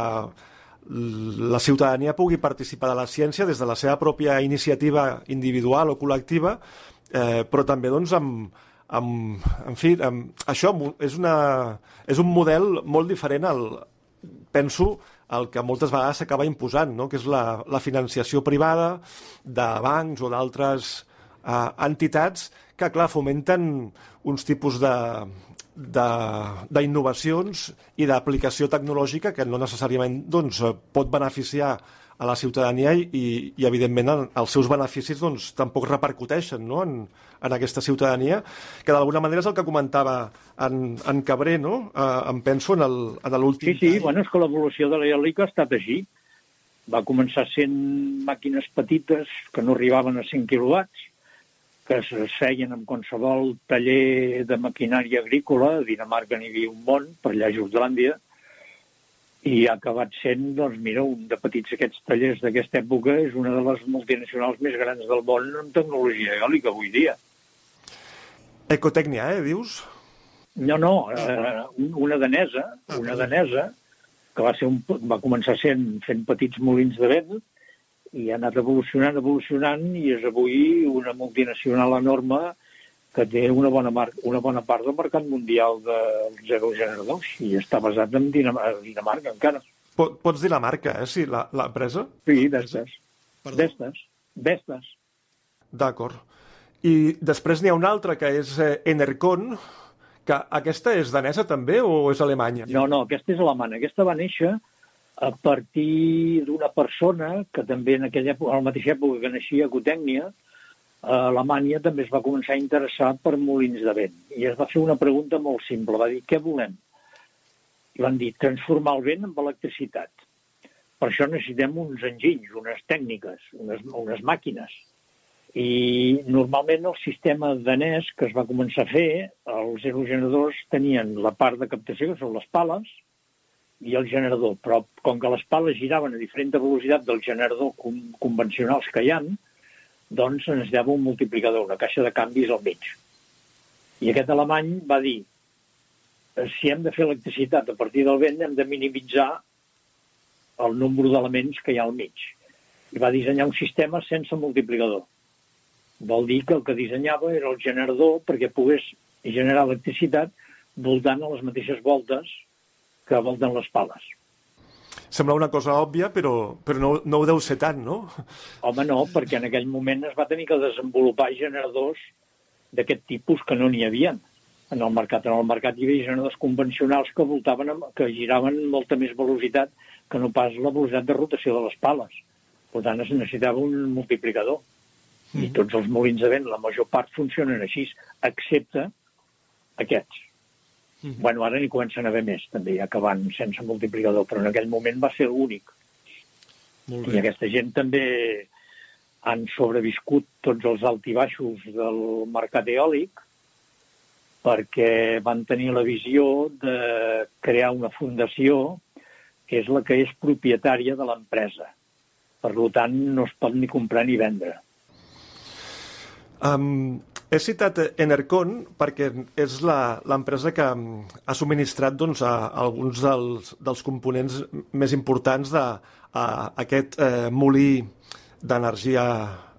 la ciutadania pugui participar de la ciència des de la seva pròpia iniciativa individual o col·lectiva, eh, però també doncs, amb, amb, en fi, amb, això és, una, és un model molt diferent al, penso, el que moltes vegades s'acaba imposant, no? que és la, la financiació privada de bancs o d'altres eh, entitats que, clar, fomenten uns tipus de d'innovacions i d'aplicació tecnològica que no necessàriament doncs, pot beneficiar a la ciutadania i, i evidentment, els seus beneficis doncs, tampoc repercuteixen no? en, en aquesta ciutadania, que d'alguna manera és el que comentava en, en Cabré, no? Eh, em penso en l'últim... Sí, sí, any. bueno, és que l'evolució de l'eòlica ha estat així. Va començar sent màquines petites que no arribaven a 100 quilowatts, que es feien en qualsevol taller de maquinària agrícola, a Dinamarca n'hi havia un món, per allà a Jutlàndia, i ha acabat sent, doncs mira, un de petits aquests tallers d'aquesta època és una de les multinacionals més grans del món en tecnologia eòlica avui dia. Ecotècnia, eh, dius? No, no, eh, una danesa, ah, una danesa, que va, ser un, va començar sent fent petits molins de vent i ha anat evolucionant, evolucionant, i és avui una multinacional enorme que té una bona, mar una bona part del mercat mundial dels aerogeneradors i està basat en Dinamarca, Dinamarca encara. Pots dir la marca, eh? Sí, l'empresa? Sí, d'estes. D'estes. D'estes. D'acord. I després n'hi ha una altra que és eh, Enercon, que aquesta és danesa també o és alemanya? No, no, aquesta és alemanya. Aquesta va néixer a partir d'una persona que també en aquella època, a la mateixa època que naixia a Cotècnia, a Alemanya també es va començar a interessar per molins de vent. I es va fer una pregunta molt simple. Va dir, què volem? I van dir, transformar el vent en electricitat. Per això necessitem uns enginys, unes tècniques, unes, unes màquines. I normalment el sistema danès que es va començar a fer, els aerogeneradors tenien la part de captació, que són les pales, i el generador. Però com que les pales giraven a diferent velocitat del generador convencionals que hi ha, doncs necessitava un multiplicador, una caixa de canvis al mig. I aquest alemany va dir, eh, si hem de fer electricitat a partir del vent, hem de minimitzar el nombre d'elements que hi ha al mig. i va dissenyar un sistema sense multiplicador. Vol dir que el que dissenyava era el generador perquè pogués generar electricitat voltant a les mateixes voltes que volten les pales. Sembla una cosa òbvia, però, però no, no ho deu ser tant, no? Home, no, perquè en aquell moment es va tenir que desenvolupar generadors d'aquest tipus que no n'hi havia en el mercat. En el mercat hi havia generadors convencionals que voltaven, amb, que giraven amb molta més velocitat que no pas la velocitat de rotació de les pales. Per tant, es necessitava un multiplicador. Mm. I tots els molins de vent, la major part, funcionen així, excepte aquests. Mm -hmm. Bueno, ara n'hi comencen a haver més, també, ja que van sense multiplicador, però en aquell moment va ser l'únic. I aquesta gent també han sobreviscut tots els altibaixos del mercat eòlic perquè van tenir la visió de crear una fundació que és la que és propietària de l'empresa. Per tant, no es pot ni comprar ni vendre. Um, he citat Enercon perquè és l'empresa que ha subministrat doncs, a, a alguns dels, dels components més importants d'aquest eh, molí d'energia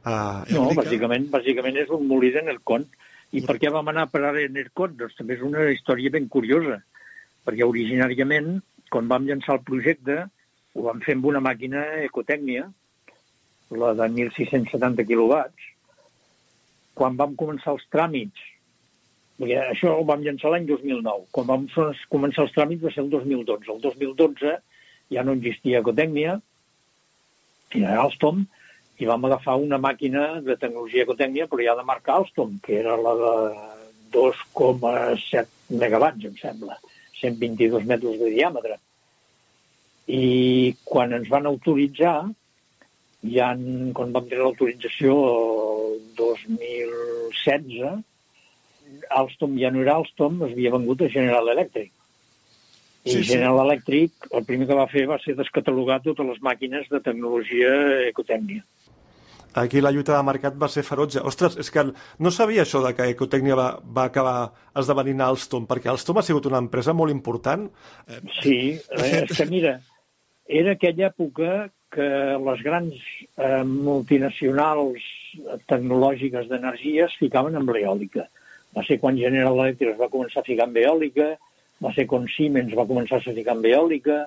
eh, No, bàsicament, bàsicament és un molí d'Enercon. I per què vam anar a parar a Enercon? Doncs també és una història ben curiosa, perquè originàriament, quan vam llançar el projecte, ho vam fer amb una màquina ecotècnia, la de 1.670 quilowatts, quan vam començar els tràmits, perquè això ho vam llançar l'any 2009, quan vam començar els tràmits va ser el 2012. El 2012 ja no existia ecotècnia, era Alstom, i vam agafar una màquina de tecnologia ecotècnia, però ja de marca Alstom, que era la de 2,7 megawatts, em sembla, 122 metres de diàmetre. I quan ens van autoritzar, ja en, quan vam tenir l'autorització el 2016, Alstom ja no era Alstom, es havia vengut a General Electric. I sí, sí. General Electric el primer que va fer va ser descatalogar totes les màquines de tecnologia ecotècnia. Aquí la lluita de mercat va ser ferotge. Ostres, és que no sabia això de que Ecotècnia va, va acabar esdevenint Alstom, perquè Alstom ha sigut una empresa molt important. Sí, eh, és que mira, era aquella època que les grans eh, multinacionals tecnològiques d'energia es ficaven amb l'eòlica. Va ser quan General Electric es va començar a ficar amb eòlica, va ser quan Siemens va començar a ficar amb eòlica,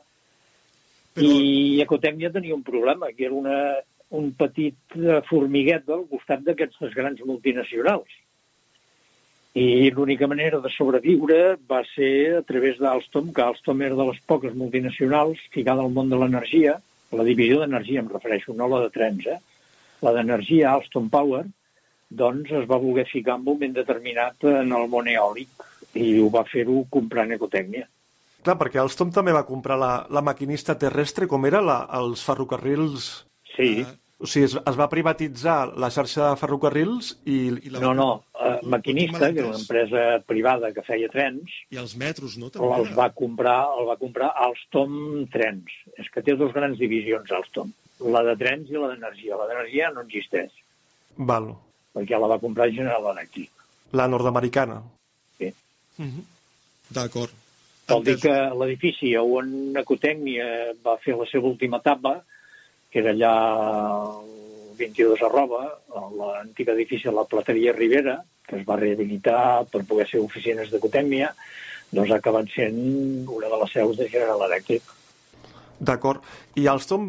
Però... i Ecotècnia tenia un problema, que era una, un petit formiguet al costat d'aquestes grans multinacionals. I l'única manera de sobreviure va ser a través d'Alstom, que Alstom era de les poques multinacionals ficada al món de l'energia, la divisió d'energia em refereixo, no la de trens, eh? la d'energia Alstom Power, doncs es va voler ficar en un moment determinat en el món eòlic i ho va fer-ho comprant ecotècnia. Clar, perquè Alstom també va comprar la, la maquinista terrestre, com era la, els ferrocarrils... Sí. Uh, o sigui, es, es va privatitzar la xarxa de ferrocarrils i... i la... No, no, uh, Maquinista, que era una empresa privada que feia trens... I els metros, no? També els va comprar, el va comprar Alstom Trens. És que té dues grans divisions, Alstom. La de trens i la d'energia. La d'energia no existeix. Val. Perquè la va comprar General Electric. La nord-americana. Sí. Uh -huh. D'acord. Vol dir que l'edifici on Ecotècnia va fer la seva última etapa que era allà el 22 arroba, l'antic edifici de la Plateria Ribera, que es va rehabilitar per poder ser oficines de cotèmia, doncs ha acabat sent una de les seus de General Electric. D'acord. I Alstom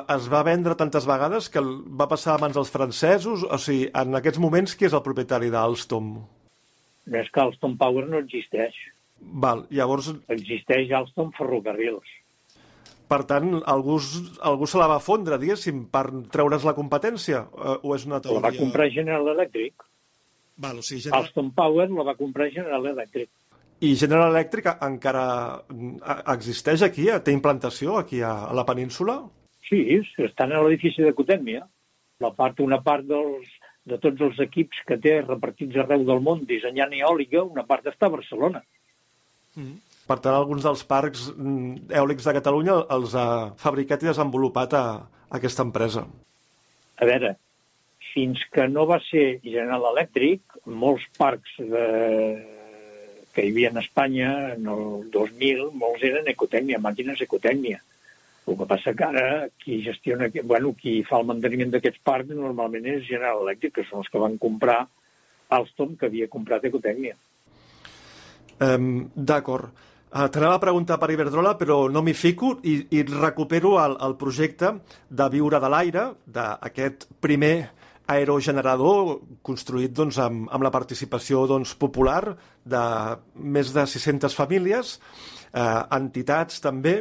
es va vendre tantes vegades que va passar a mans dels francesos? O sigui, en aquests moments, qui és el propietari d'Alstom? És que Alstom Power no existeix. Val, llavors... Existeix Alstom Ferrocarrils. Per tant, algú, algú se la va fondre, diguéssim, per treure's la competència? Eh, o és una teoria... La va comprar General Electric. Val, o sigui, General... Alstom Power la va comprar General Electric. I General Electric encara existeix aquí? Té implantació aquí a, a la península? Sí, estan a l'edifici de Cotèmia. La part, una part dels, de tots els equips que té repartits arreu del món dissenyant eòlica, una part està a Barcelona. Mm. Per tant, alguns dels parcs mm, eòlics de Catalunya els ha fabricat i desenvolupat a, a aquesta empresa. A veure, fins que no va ser General Electric, molts parcs de... que hi havia a Espanya en el 2000, molts eren ecotècnia, màquines ecotècnia. El que passa que ara qui gestiona, bueno, qui fa el manteniment d'aquests parcs normalment és General Electric, que són els que van comprar Alstom, que havia comprat Ecotècnia. Um, D'acord. Uh, T'anava a preguntar per Iberdrola, però no m'hi fico i, i recupero el, el projecte de Viure de l'Aire, d'aquest primer aerogenerador construït doncs, amb, amb la participació doncs, popular de més de 600 famílies, eh, entitats també,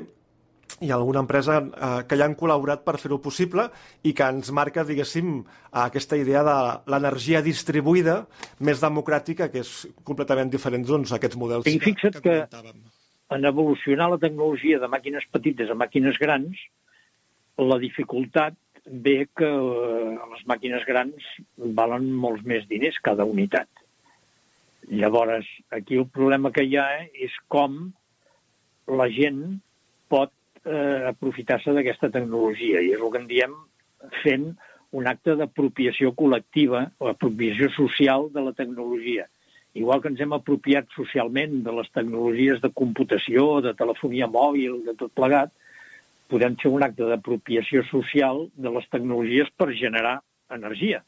i alguna empresa eh, que ja han col·laborat per fer-ho possible i que ens marca, diguéssim, aquesta idea de l'energia distribuïda més democràtica, que és completament diferent doncs, a aquests models I fixa't que, que comentàvem. En evolucionar la tecnologia de màquines petites a màquines grans, la dificultat ve que eh, les màquines grans valen molts més diners cada unitat. Llavors, aquí el problema que hi ha és com la gent pot eh, aprofitar-se d'aquesta tecnologia, i és el que en diem fent un acte d'apropiació col·lectiva o apropiació social de la tecnologia. Igual que ens hem apropiat socialment de les tecnologies de computació, de telefonia mòbil, de tot plegat, podem fer un acte d'apropiació social de les tecnologies per generar energia.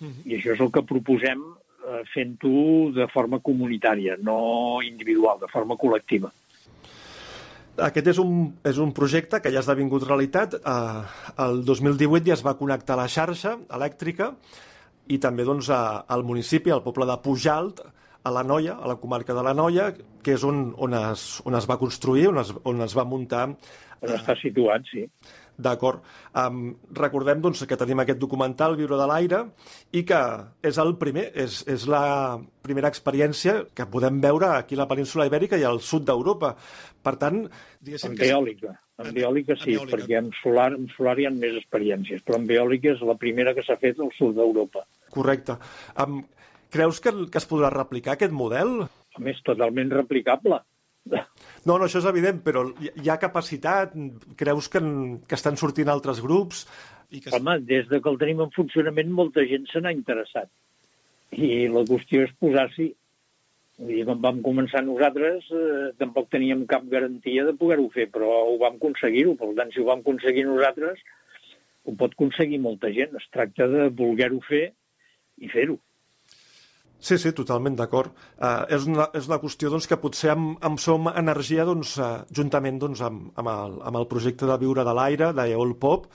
-hmm. I això és el que proposem eh, fent-ho de forma comunitària, no individual, de forma col·lectiva. Aquest és un, és un projecte que ja ha esdevingut realitat. Eh, el 2018 ja es va connectar a la xarxa elèctrica i també doncs, a, al municipi, al poble de Pujalt, a la Noia, a la comarca de la Noia, que és on, on, es, on es va construir, on es, on es va muntar... On està situat, sí. D'acord. Um, recordem doncs, que tenim aquest documental, Viure de l'aire, i que és el primer, és, és la primera experiència que podem veure aquí a la península Ibèrica i al sud d'Europa. Per tant, diguéssim... En eòlica. En eòlica sí, en perquè en solar, en solar hi ha més experiències, però en eòlica és la primera que s'ha fet al sud d'Europa. Correcte. Um, Creus que, que es podrà replicar aquest model? A més, totalment replicable. No, no, això és evident, però hi ha capacitat? Creus que, que estan sortint altres grups? I que... Home, des de que el tenim en funcionament, molta gent se n'ha interessat. I la qüestió és posar-s'hi. Quan vam començar nosaltres, eh, tampoc teníem cap garantia de poder-ho fer, però ho vam aconseguir-ho. Per tant, si ho vam aconseguir nosaltres, ho pot aconseguir molta gent. Es tracta de voler-ho fer i fer-ho. Sí, sí, totalment d'acord. Uh, és, una, és una qüestió doncs, que potser amb, amb Som Energia, doncs, uh, juntament doncs, amb, amb, el, amb el projecte de Viure de l'Aire, d'Eol Pop,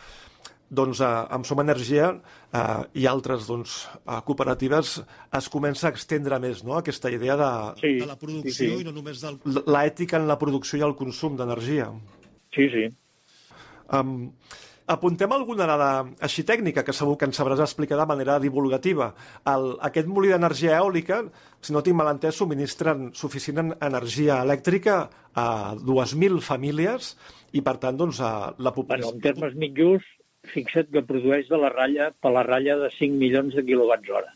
doncs, uh, amb Som Energia uh, i altres doncs, uh, cooperatives es comença a extendre més no? aquesta idea de, sí, de la producció sí, sí. i no només del... l'ètica en la producció i el consum d'energia. Sí, sí. Um, Apuntem alguna dada així tècnica, que segur que ens sabràs explicar de manera divulgativa. El, aquest molí d'energia eòlica, si no tinc mal entès, subministren suficient energia elèctrica a 2.000 famílies i, per tant, doncs, a la població... Bueno, en termes mitjos, fixa't que produeix de la ratlla per la ratlla de 5 milions de quilowatts hora.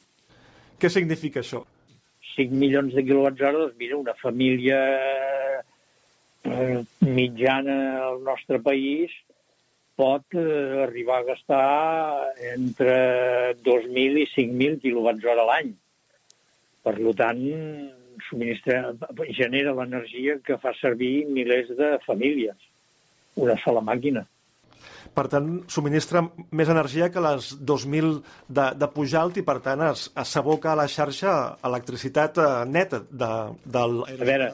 Què significa això? 5 milions de quilowatts hora, doncs mira, una família eh, mitjana al nostre país pot eh, arribar a gastar entre 2.000 i 5.000 quilowatts hora a l'any. Per tant, subministra, genera l'energia que fa servir milers de famílies. Una sola màquina. Per tant, subministra més energia que les 2.000 de, de Pujalt i, per tant, es, s'aboca a la xarxa electricitat eh, neta de, del... A veure,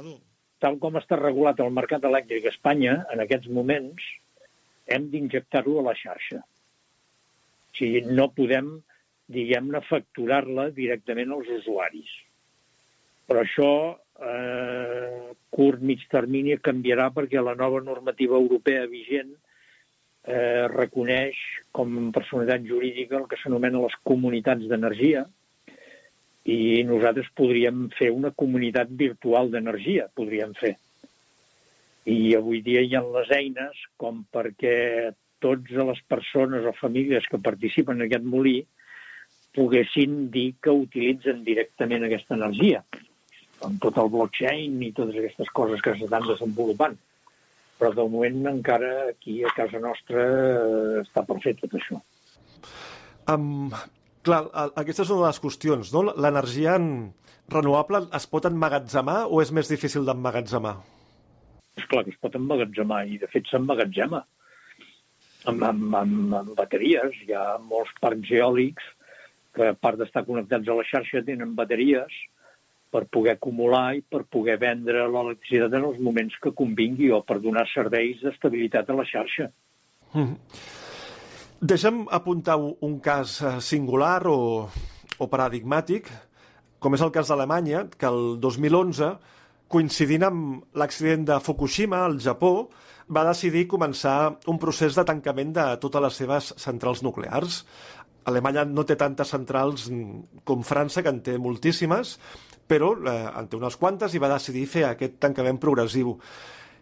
tal com està regulat el mercat elèctric a Espanya, en aquests moments, hem d'injectar-lo a la xarxa. O sigui, no podem, diguem-ne, facturar-la directament als usuaris. Però això, eh, curt, mig termini, canviarà perquè la nova normativa europea vigent eh, reconeix com a personalitat jurídica el que s'anomena les comunitats d'energia, i nosaltres podríem fer una comunitat virtual d'energia, podríem fer. I avui dia hi ha les eines com perquè totes les persones o famílies que participen en aquest molí poguessin dir que utilitzen directament aquesta energia, amb tot el blockchain i totes aquestes coses que s'estan desenvolupant. Però de moment encara aquí a casa nostra està per fer tot això. Um, clar, aquesta és una de les qüestions, no? L'energia renovable es pot emmagatzemar o és més difícil d'emmagatzemar? És clar que es pot emmagatzemar, i de fet s'emmagatzema amb, amb, amb, amb bateries. Hi ha molts parcs eòlics que, a part d'estar connectats a la xarxa, tenen bateries per poder acumular i per poder vendre l'electricitat en els moments que convingui o per donar serveis d'estabilitat a la xarxa. Mm. Deixa'm apuntar un cas eh, singular o, o paradigmàtic, com és el cas d'Alemanya, que el 2011, coincidint amb l'accident de Fukushima, al Japó, va decidir començar un procés de tancament de totes les seves centrals nuclears. Alemanya no té tantes centrals com França, que en té moltíssimes, però eh, en té unes quantes i va decidir fer aquest tancament progressiu.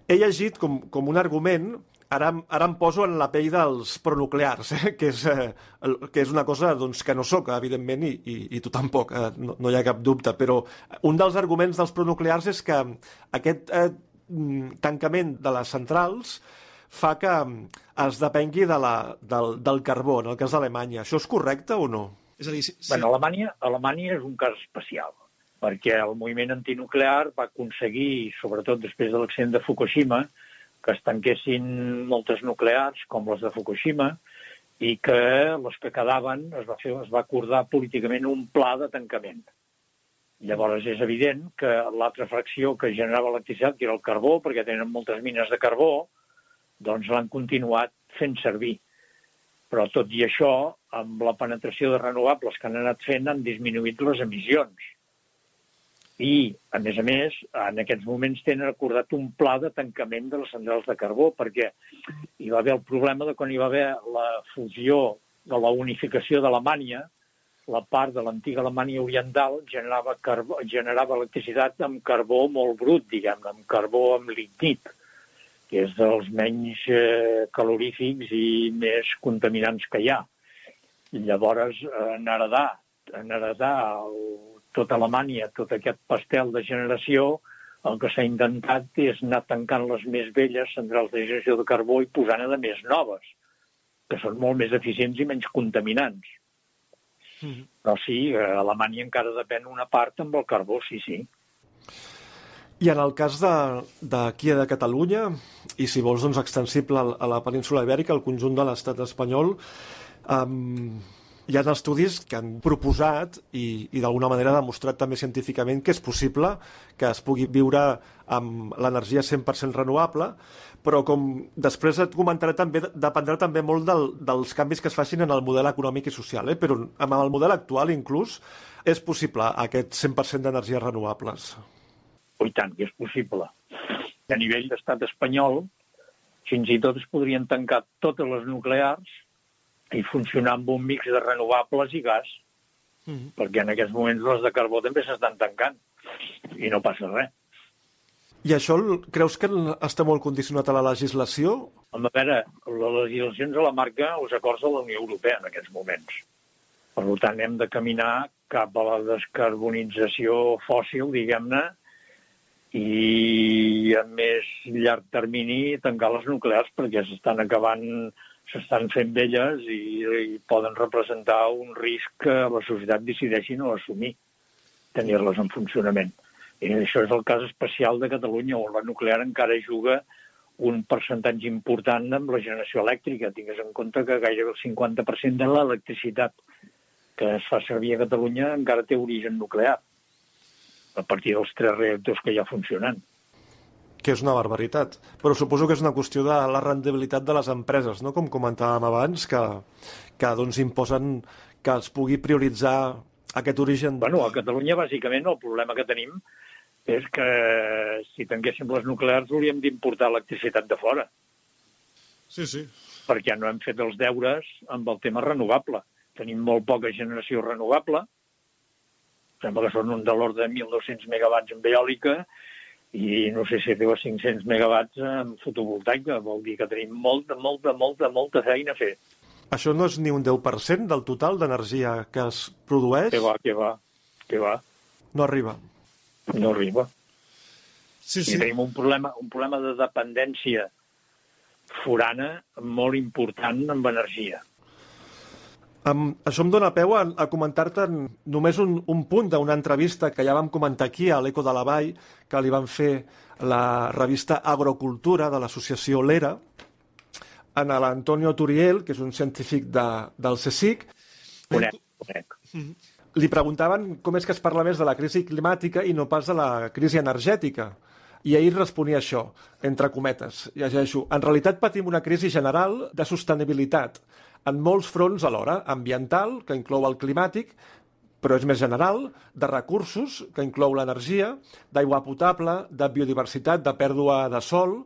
He llegit com, com un argument ara, ara em poso en la pell dels pronuclears, eh? que, és, eh, el, que és una cosa doncs, que no sóc, evidentment, i, i, i tu tampoc, eh? no, no hi ha cap dubte, però un dels arguments dels pronuclears és que aquest eh, tancament de les centrals fa que es depengui de la, del, del carbó, en el cas d'Alemanya. Això és correcte o no? És a dir, sí, sí. Bueno, Alemanya, Alemanya és un cas especial, perquè el moviment antinuclear va aconseguir, sobretot després de l'accident de Fukushima, que es tanquessin moltes nuclears, com les de Fukushima, i que les que quedaven es va, fer, es va acordar políticament un pla de tancament. Llavors és evident que l'altra fracció que generava electricitat, que era el carbó, perquè tenen moltes mines de carbó, doncs l'han continuat fent servir. Però tot i això, amb la penetració de renovables que han anat fent, han disminuït les emissions i, a més a més, en aquests moments tenen acordat un pla de tancament de les centrals de carbó, perquè hi va haver el problema de quan hi va haver la fusió de la unificació d'Alemanya, la part de l'antiga Alemanya Oriental generava, carbó, generava electricitat amb carbó molt brut, diguem amb carbó amb lignit, que és dels menys eh, calorífics i més contaminants que hi ha. I llavors, en heredar, en heredar el tota Alemanya, tot aquest pastel de generació, el que s'ha intentat és anar tancant les més velles centrals de generació de carbó i posant-ne de més noves, que són molt més eficients i menys contaminants. Mm -hmm. Però sí, Alemanya encara depèn una part amb el carbó, sí, sí. I en el cas d'aquí de, de Catalunya, i si vols doncs extensible a la península ibèrica, al conjunt de l'estat espanyol, um, hi ha estudis que han proposat i, i d'alguna manera demostrat també científicament que és possible que es pugui viure amb l'energia 100% renovable, però com després et comentaré també, dependrà també molt del, dels canvis que es facin en el model econòmic i social, eh? però amb el model actual inclús és possible aquest 100% d'energies renovables. Oh, I tant, que és possible. A nivell d'estat espanyol, fins i tot es podrien tancar totes les nuclears i funcionar amb un mix de renovables i gas, mm -hmm. perquè en aquests moments les de carbó també s'estan tancant i no passa res. I això creus que està molt condicionat a la legislació? A veure, les legislacions a la marca els acords de la Unió Europea en aquests moments. Per tant, hem de caminar cap a la descarbonització fòssil, diguem-ne, i a més llarg termini tancar les nuclears perquè s'estan acabant s'estan fent velles i, i poden representar un risc que la societat decideixi no assumir, tenir-les en funcionament. I això és el cas especial de Catalunya, on la nuclear encara juga un percentatge important amb la generació elèctrica. Tingues en compte que gairebé el 50% de l'electricitat que es fa servir a Catalunya encara té origen nuclear, a partir dels tres reactors que ja funcionen que és una barbaritat. Però suposo que és una qüestió de la rendibilitat de les empreses, no? com comentàvem abans, que, que doncs, imposen que es pugui prioritzar aquest origen... Bueno, a Catalunya, bàsicament, el problema que tenim és que si tanquéssim les nuclears hauríem d'importar electricitat de fora. Sí, sí. Perquè no hem fet els deures amb el tema renovable. Tenim molt poca generació renovable, sembla que són un de l'ordre de 1.200 megawatts en eòlica i no sé si arriba a 500 megawatts en fotovoltaica. Vol dir que tenim molta, molta, molta, molta feina a fer. Això no és ni un 10% del total d'energia que es produeix? Que va, que va, que va. No arriba. No arriba. Sí, sí. I tenim un problema, un problema de dependència forana molt important amb energia. Um, això em dóna peu a, a comentar-te només un, un punt d'una entrevista que ja vam comentar aquí a l'Eco de la Vall, que li van fer la revista Agrocultura de l'associació Lera, en l'Antonio Turiel, que és un científic de, del CSIC. Conec, conec. Li preguntaven com és que es parla més de la crisi climàtica i no pas de la crisi energètica. I ell responia això, entre cometes, llegeixo. En realitat patim una crisi general de sostenibilitat en molts fronts alhora, ambiental, que inclou el climàtic, però és més general, de recursos, que inclou l'energia, d'aigua potable, de biodiversitat, de pèrdua de sol,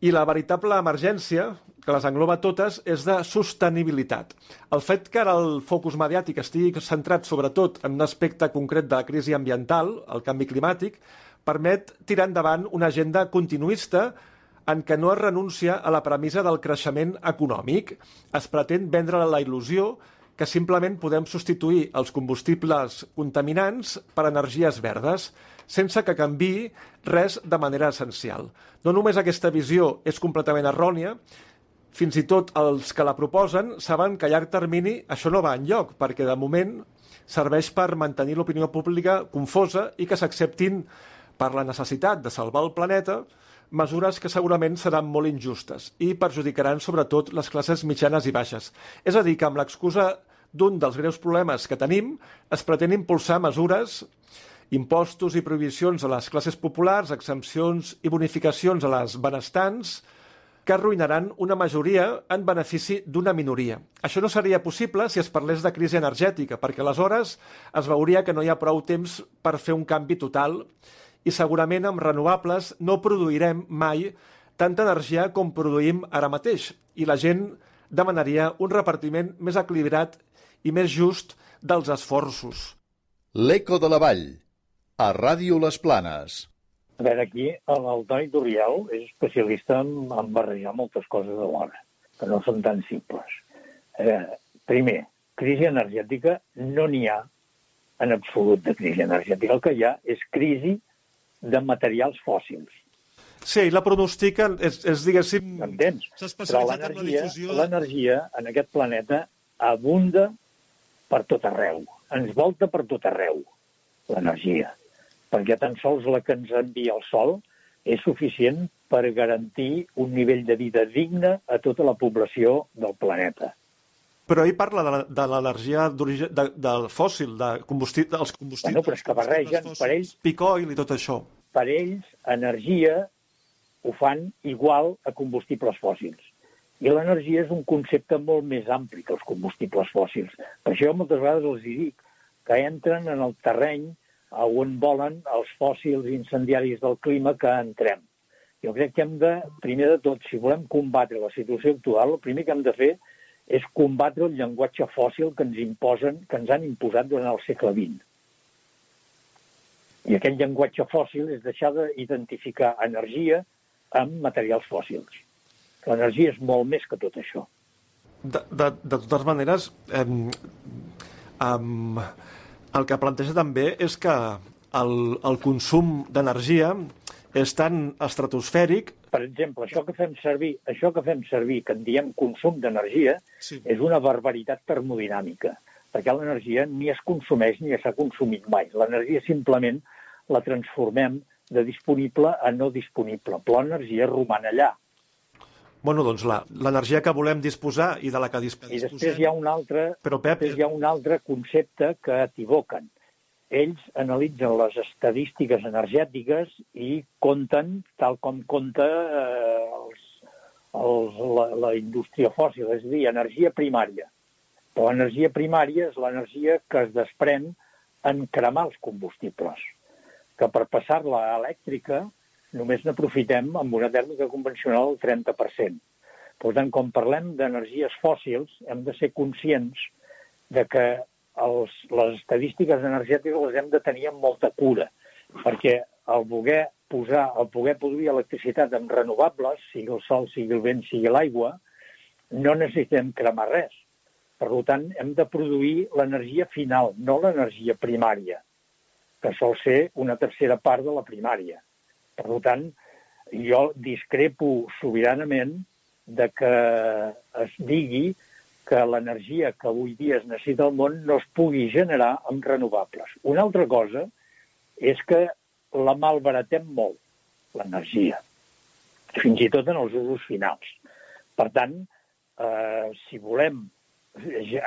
i la veritable emergència, que les engloba totes, és de sostenibilitat. El fet que ara el focus mediàtic estigui centrat sobretot en un aspecte concret de la crisi ambiental, el canvi climàtic, permet tirar endavant una agenda continuista en què no es renuncia a la premissa del creixement econòmic. Es pretén vendre la il·lusió que simplement podem substituir els combustibles contaminants per energies verdes, sense que canvi res de manera essencial. No només aquesta visió és completament errònia, fins i tot els que la proposen saben que a llarg termini això no va en lloc, perquè de moment serveix per mantenir l'opinió pública confosa i que s'acceptin per la necessitat de salvar el planeta mesures que segurament seran molt injustes i perjudicaran sobretot les classes mitjanes i baixes. És a dir, que amb l'excusa d'un dels greus problemes que tenim, es pretén impulsar mesures, impostos i prohibicions a les classes populars, exempcions i bonificacions a les benestants, que arruïnaran una majoria en benefici d'una minoria. Això no seria possible si es parlés de crisi energètica, perquè aleshores es veuria que no hi ha prou temps per fer un canvi total i segurament amb renovables no produirem mai tanta energia com produïm ara mateix i la gent demanaria un repartiment més equilibrat i més just dels esforços. L'Eco de la Vall, a Ràdio Les Planes. A veure, aquí el Toni Duriel és especialista en, en barrejar moltes coses alhora, que no són tan simples. Eh, primer, crisi energètica no n'hi ha en absolut de crisi energètica. El que hi ha és crisi de materials fòssils. Sí, i la pronostica és, és diguéssim... Entens? Però l'energia difusió... l'energia en aquest planeta abunda per tot arreu. Ens volta per tot arreu, l'energia. Perquè tan sols la que ens envia el sol és suficient per garantir un nivell de vida digne a tota la població del planeta. Però ell parla de l'energia de, del fòssil, de combustible, dels combustibles. Bueno, però és que barregen per ells... Picoil i tot això. Per ells, energia ho fan igual a combustibles fòssils. I l'energia és un concepte molt més ampli que els combustibles fòssils. Per això moltes vegades els dic que entren en el terreny on volen els fòssils incendiaris del clima que entrem. Jo crec que hem de, primer de tot, si volem combatre la situació actual, el primer que hem de fer és combatre el llenguatge fòssil que ens imposen, que ens han imposat durant el segle XX. I aquest llenguatge fòssil és deixar d'identificar energia amb materials fòssils. L'energia és molt més que tot això. De, de, de totes maneres, eh, eh, el que planteja també és que el, el consum d'energia és tan estratosfèric... Per exemple, això que fem servir, això que fem servir, que en diem consum d'energia, sí. és una barbaritat termodinàmica, perquè l'energia ni es consumeix ni s'ha consumit mai. L'energia simplement la transformem de disponible a no disponible, però l'energia roman allà. Bueno, doncs l'energia que volem disposar i de la que disposem... I després hi ha un altre, Però, Pep... hi ha un altre concepte que equivoquen ells analitzen les estadístiques energètiques i compten tal com compta eh, els, els, la, la indústria fòssil, és a dir, energia primària. Però l'energia primària és l'energia que es desprèn en cremar els combustibles, que per passar-la a elèctrica només n'aprofitem amb una tèrmica convencional del 30%. Per tant, quan parlem d'energies fòssils, hem de ser conscients de que els, les estadístiques energètiques les hem de tenir amb molta cura, perquè el voler posar, el poder produir electricitat amb renovables, sigui el sol, sigui el vent, sigui l'aigua, no necessitem cremar res. Per tant, hem de produir l'energia final, no l'energia primària, que sol ser una tercera part de la primària. Per tant, jo discrepo sobiranament de que es digui que l'energia que avui dia es necessita al món no es pugui generar amb renovables. Una altra cosa és que la malbaratem molt, l'energia, fins i tot en els usos finals. Per tant, eh, si volem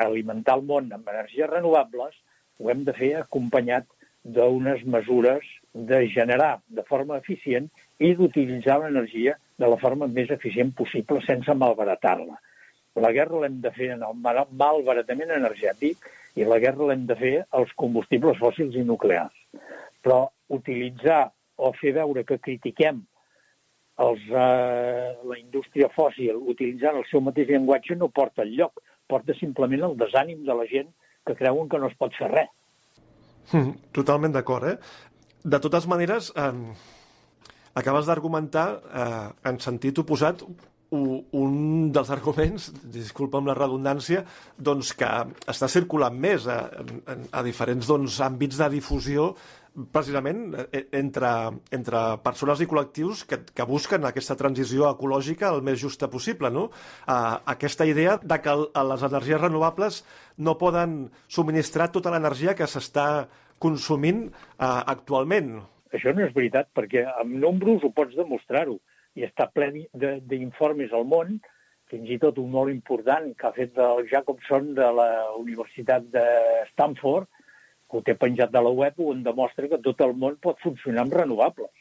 alimentar el món amb energies renovables, ho hem de fer acompanyat d'unes mesures de generar de forma eficient i d'utilitzar l'energia de la forma més eficient possible sense malbaratar-la. La guerra l'hem de fer en el malbaratament energètic i la guerra l'hem de fer als combustibles fòssils i nuclears. Però utilitzar o fer veure que critiquem els, eh, la indústria fòssil utilitzant el seu mateix llenguatge no porta lloc, porta simplement el desànim de la gent que creuen que no es pot fer res. Mm, totalment d'acord, eh? De totes maneres, eh, acabes d'argumentar eh, en sentit oposat un dels arguments, disculpa'm la redundància, doncs que està circulant més a, a, a diferents doncs, àmbits de difusió precisament eh, entre, entre persones i col·lectius que, que busquen aquesta transició ecològica el més justa possible. No? Uh, aquesta idea de que les energies renovables no poden subministrar tota l'energia que s'està consumint uh, actualment. Això no és veritat, perquè amb nombres ho pots demostrar-ho i està ple d'informes al món, fins i tot un molt important que ha fet el Jacobson de la Universitat de Stanford, que ho té penjat de la web, on demostra que tot el món pot funcionar amb renovables.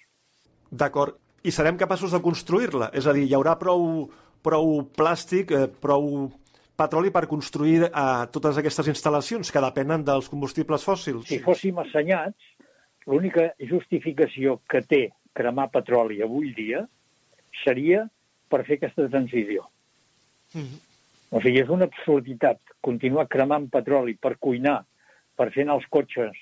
D'acord. I serem capaços de construir-la? És a dir, hi haurà prou, prou plàstic, eh, prou petroli per construir eh, totes aquestes instal·lacions que depenen dels combustibles fòssils? Si fóssim assenyats, l'única justificació que té cremar petroli avui dia seria per fer aquesta transició. Mm -hmm. O sigui, és una absurditat continuar cremant petroli per cuinar, per fer anar els cotxes,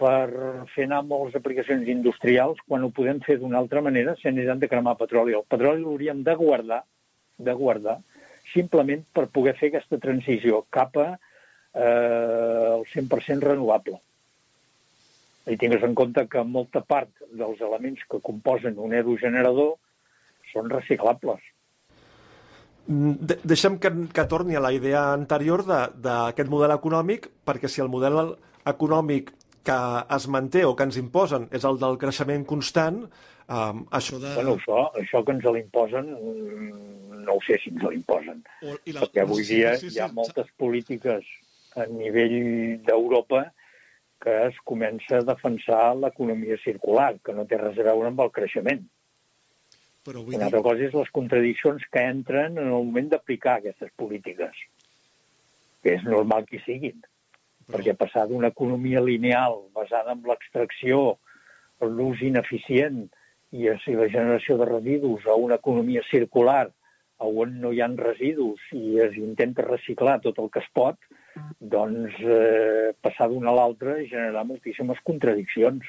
per fer anar moltes aplicacions industrials, quan ho podem fer d'una altra manera sense necessitat de cremar petroli. El petroli l'hauríem de guardar, de guardar, simplement per poder fer aquesta transició cap a eh, el 100% renovable. I tingues en compte que molta part dels elements que composen un aerogenerador són reciclables. Mm, de deixem que, que torni a la idea anterior d'aquest model econòmic, perquè si el model econòmic que es manté o que ens imposen és el del creixement constant, um, això de... Bueno, això, això que ens l'imposen, mm, no ho sé si ens l'imposen. Perquè avui dia hi ha moltes polítiques a nivell d'Europa que es comença a defensar l'economia circular, que no té res a veure amb el creixement. Però vull Una altra cosa és les contradiccions que entren en el moment d'aplicar aquestes polítiques, que és normal que siguin. Però... Perquè passar d'una economia lineal basada en l'extracció, l'ús ineficient i la generació de residus a una economia circular on no hi ha residus i es intenta reciclar tot el que es pot, doncs eh, passar d'una a l'altra generarà moltíssimes contradiccions.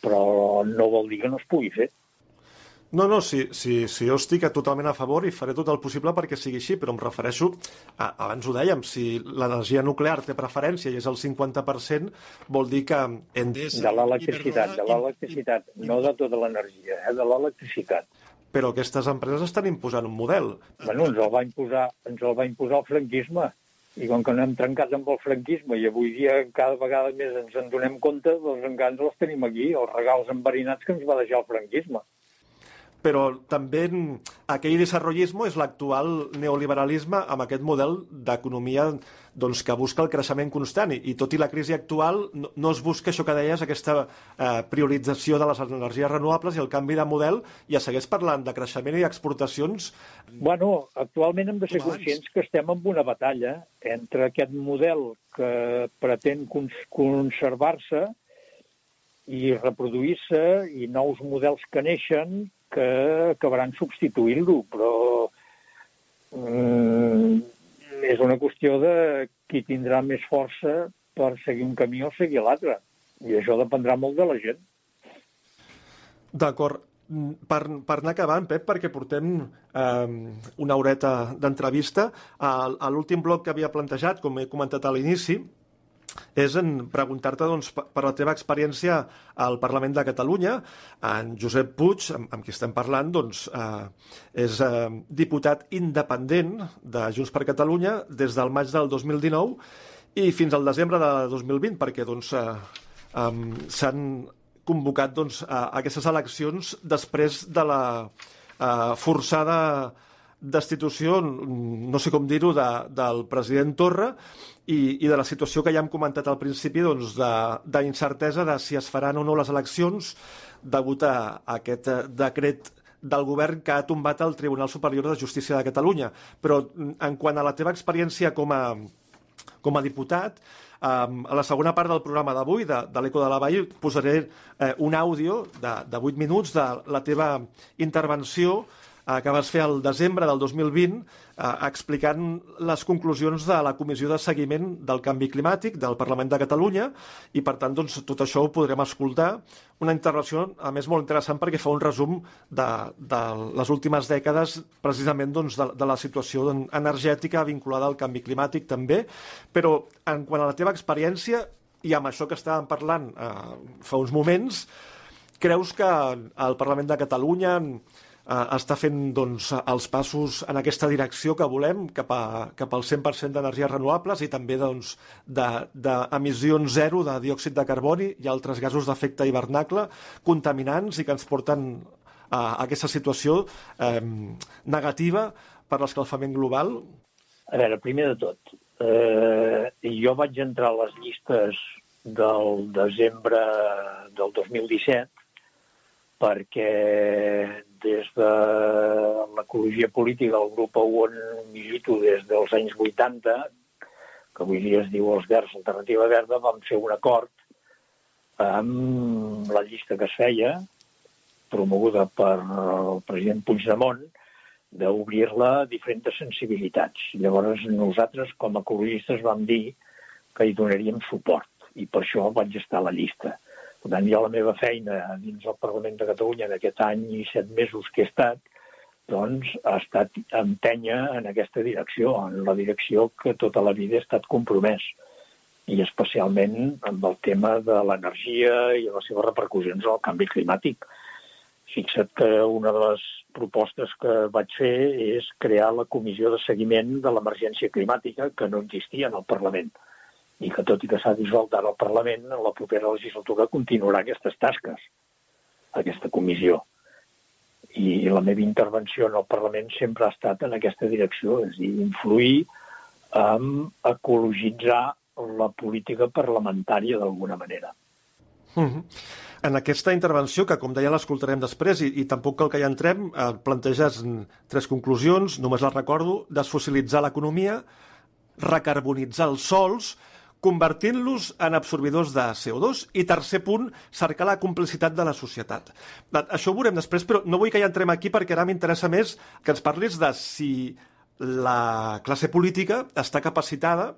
Però no vol dir que no es pugui fer. No, no, sí, sí, sí, jo estic totalment a favor i faré tot el possible perquè sigui així, però em refereixo, a, abans ho dèiem, si l'energia nuclear té preferència i és el 50%, vol dir que... Endesa, de l'electricitat, de l'electricitat, no de tota l'energia, eh, de l'electricitat. Però aquestes empreses estan imposant un model. Bueno, ens el va imposar, ens el va imposar el franquisme. I com que no hem trencat amb el franquisme i avui dia cada vegada més ens en donem compte, doncs encara ens els tenim aquí, els regals enverinats que ens va deixar el franquisme però també aquell desarrollisme és l'actual neoliberalisme amb aquest model d'economia doncs, que busca el creixement constant i, i tot i la crisi actual no, no es busca això que deies, aquesta eh, priorització de les energies renovables i el canvi de model i es segueix parlant de creixement i exportacions. Bueno, actualment hem de ser conscients que estem en una batalla entre aquest model que pretén cons conservar-se i reproduir-se i nous models que neixen que acabaran substituint-lo, però mm, és una qüestió de qui tindrà més força per seguir un camí o seguir l'altre. I això dependrà molt de la gent. D'acord. Per, per anar acabant, Pep, perquè portem eh, una horeta d'entrevista, a, a l'últim bloc que havia plantejat, com he comentat a l'inici, és en preguntar-te doncs, per la teva experiència al Parlament de Catalunya. En Josep Puig, amb, amb qui estem parlant, doncs, eh, és eh, diputat independent de Junts per Catalunya des del maig del 2019 i fins al desembre de 2020, perquè doncs, eh, eh, s'han convocat doncs, a aquestes eleccions després de la eh, forçada destitució, no sé com dir-ho, de, del president Torra i, i de la situació que ja hem comentat al principi doncs, d'incertesa de, de si es faran o no les eleccions degut a, aquest eh, decret del govern que ha tombat el Tribunal Superior de Justícia de Catalunya. Però en quant a la teva experiència com a, com a diputat, a la segona part del programa d'avui, de, de l'Eco de la Vall, posaré eh, un àudio de, de 8 minuts de la teva intervenció eh, que vas fer al desembre del 2020 eh, explicant les conclusions de la Comissió de Seguiment del Canvi Climàtic del Parlament de Catalunya i, per tant, doncs, tot això ho podrem escoltar. Una intervenció, a més, molt interessant perquè fa un resum de, de les últimes dècades precisament doncs, de, de la situació energètica vinculada al canvi climàtic també, però en quant a la teva experiència i amb això que estàvem parlant eh, fa uns moments, creus que el Parlament de Catalunya està fent doncs, els passos en aquesta direcció que volem, cap, a, cap al 100% d'energies renovables i també doncs, d'emissions de, zero de diòxid de carboni i altres gasos d'efecte hivernacle contaminants i que ens porten a aquesta situació eh, negativa per l'escalfament global? A veure, primer de tot, eh, jo vaig entrar a les llistes del desembre del 2017 perquè des de l'ecologia política, el grup on milito des dels anys 80, que avui dia es diu els Verds Alternativa Verda, vam fer un acord amb la llista que es feia, promoguda per el president Puigdemont, d'obrir-la a diferents sensibilitats. Llavors nosaltres, com a ecologistes, vam dir que hi donaríem suport i per això vaig estar a la llista. Per tant, jo la meva feina dins del Parlament de Catalunya d'aquest any i set mesos que he estat, doncs ha estat empenya en aquesta direcció, en la direcció que tota la vida he estat compromès i especialment amb el tema de l'energia i les seves repercussions al canvi climàtic. Fixa't que una de les propostes que vaig fer és crear la comissió de seguiment de l'emergència climàtica que no existia en el Parlament i que tot i que s'ha dissolt ara el Parlament, en la propera legislatura continuarà aquestes tasques, aquesta comissió. I la meva intervenció en el Parlament sempre ha estat en aquesta direcció, és a dir, influir en ecologitzar la política parlamentària d'alguna manera. Mm -hmm. En aquesta intervenció, que com deia l'escoltarem després i, i tampoc cal que hi entrem, eh, planteges tres conclusions, només les recordo, desfossilitzar l'economia, recarbonitzar els sols convertint-los en absorbidors de CO2 i tercer punt, cercar la complicitat de la societat. Això ho veurem després, però no vull que hi entrem aquí perquè ara m'interessa més que ens parlis de si la classe política està capacitada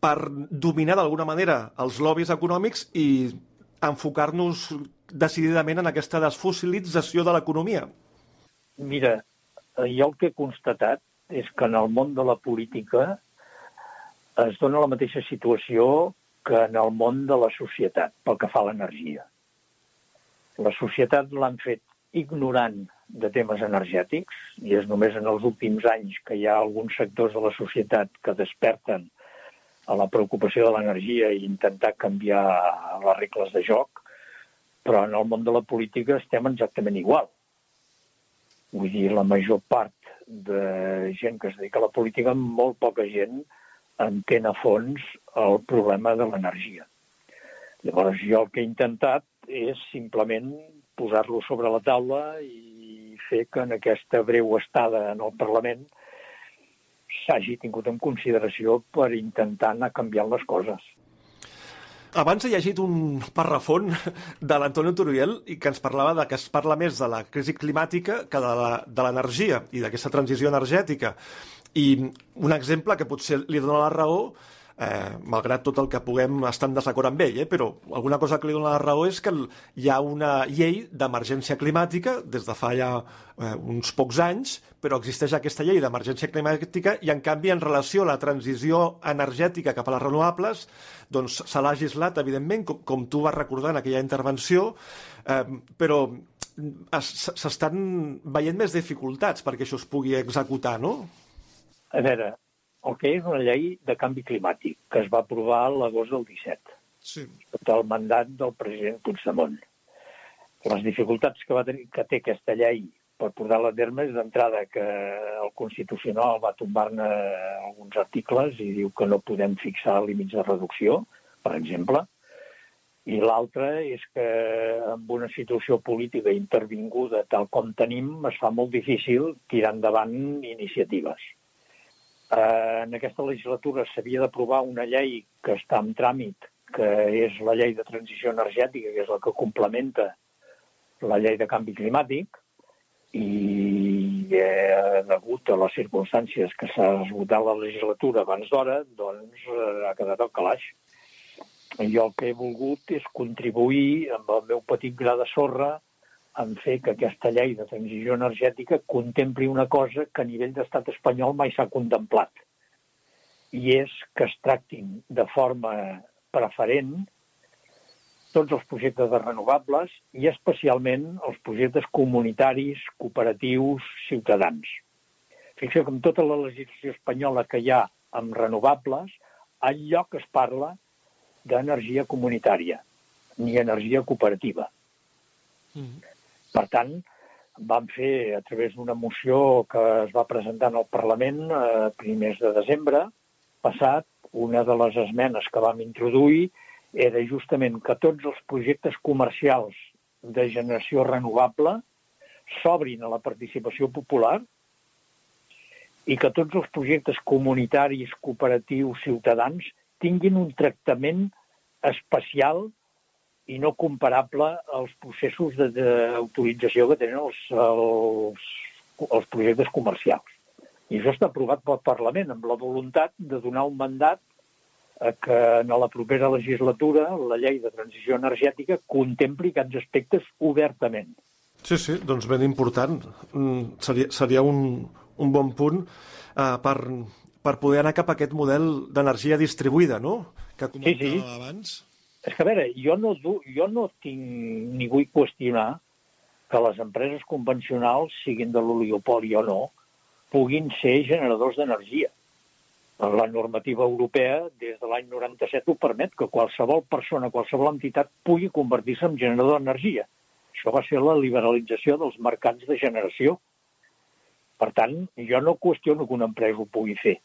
per dominar d'alguna manera els lobbies econòmics i enfocar-nos decididament en aquesta desfossilització de l'economia. Mira, jo el que he constatat és que en el món de la política es dona la mateixa situació que en el món de la societat, pel que fa a l'energia. La societat l'han fet ignorant de temes energètics i és només en els últims anys que hi ha alguns sectors de la societat que desperten a la preocupació de l'energia i intentar canviar les regles de joc, però en el món de la política estem exactament igual. Vull dir, la major part de gent que es dedica a la política, molt poca gent entén a fons el problema de l'energia. Llavors, jo el que he intentat és simplement posar-lo sobre la taula i fer que en aquesta breu estada en el Parlament s'hagi tingut en consideració per intentar anar canviant les coses. Abans he llegit un parrafon de l'Antonio Turiel i que ens parlava de que es parla més de la crisi climàtica que de l'energia i d'aquesta transició energètica. I un exemple que potser li dona la raó eh, malgrat tot el que puguem estar en desacord amb ell, eh, però alguna cosa que li dona la raó és que hi ha una llei d'emergència climàtica des de fa ja eh, uns pocs anys, però existeix aquesta llei d'emergència climàtica i, en canvi, en relació a la transició energètica cap a les renovables, doncs s'ha legislat, evidentment, com, com tu vas recordar en aquella intervenció, eh, però s'estan veient més dificultats perquè això es pugui executar, no? A veure, el que és una llei de canvi climàtic, que es va aprovar l'agost del 17, sí. sota el mandat del president Puigdemont. Les dificultats que, va tenir, que té aquesta llei per portar-la a terme és d'entrada que el Constitucional va tombar-ne alguns articles i diu que no podem fixar límits de reducció, per exemple, i l'altre és que amb una situació política intervinguda tal com tenim es fa molt difícil tirar endavant iniciatives. Eh, en aquesta legislatura s'havia d'aprovar una llei que està en tràmit, que és la llei de transició energètica, que és la que complementa la llei de canvi climàtic, i eh, degut a les circumstàncies que s'ha esgotat la legislatura abans d'hora, doncs eh, ha quedat al calaix. Jo el que he volgut és contribuir amb el meu petit gra de sorra en fer que aquesta llei de transició energètica contempli una cosa que a nivell d'estat espanyol mai s'ha contemplat. I és que es tractin de forma preferent tots els projectes de renovables i especialment els projectes comunitaris, cooperatius, ciutadans. Fixeu que amb tota la legislació espanyola que hi ha amb renovables, al lloc es parla d'energia comunitària ni energia cooperativa. Mm. Per tant, vam fer, a través d'una moció que es va presentar en el Parlament a eh, primers de desembre passat, una de les esmenes que vam introduir era justament que tots els projectes comercials de generació renovable s'obrin a la participació popular i que tots els projectes comunitaris, cooperatius, ciutadans tinguin un tractament especial i no comparable als processos d'autorització que tenen els, els, els projectes comercials. I això està aprovat pel Parlament amb la voluntat de donar un mandat a que en la propera legislatura la llei de transició energètica contempli aquests aspectes obertament. Sí, sí, doncs ben important. Mm, seria, seria un, un bon punt uh, per, per poder anar cap a aquest model d'energia distribuïda, no? Que sí, sí. abans. És que, a veure, jo no, jo no tinc ni vull qüestionar que les empreses convencionals, siguin de l'oligopoli o no, puguin ser generadors d'energia. La normativa europea, des de l'any 97, ho permet que qualsevol persona, qualsevol entitat pugui convertir-se en generador d'energia. Això va ser la liberalització dels mercats de generació. Per tant, jo no qüestiono que una empresa ho pugui fer.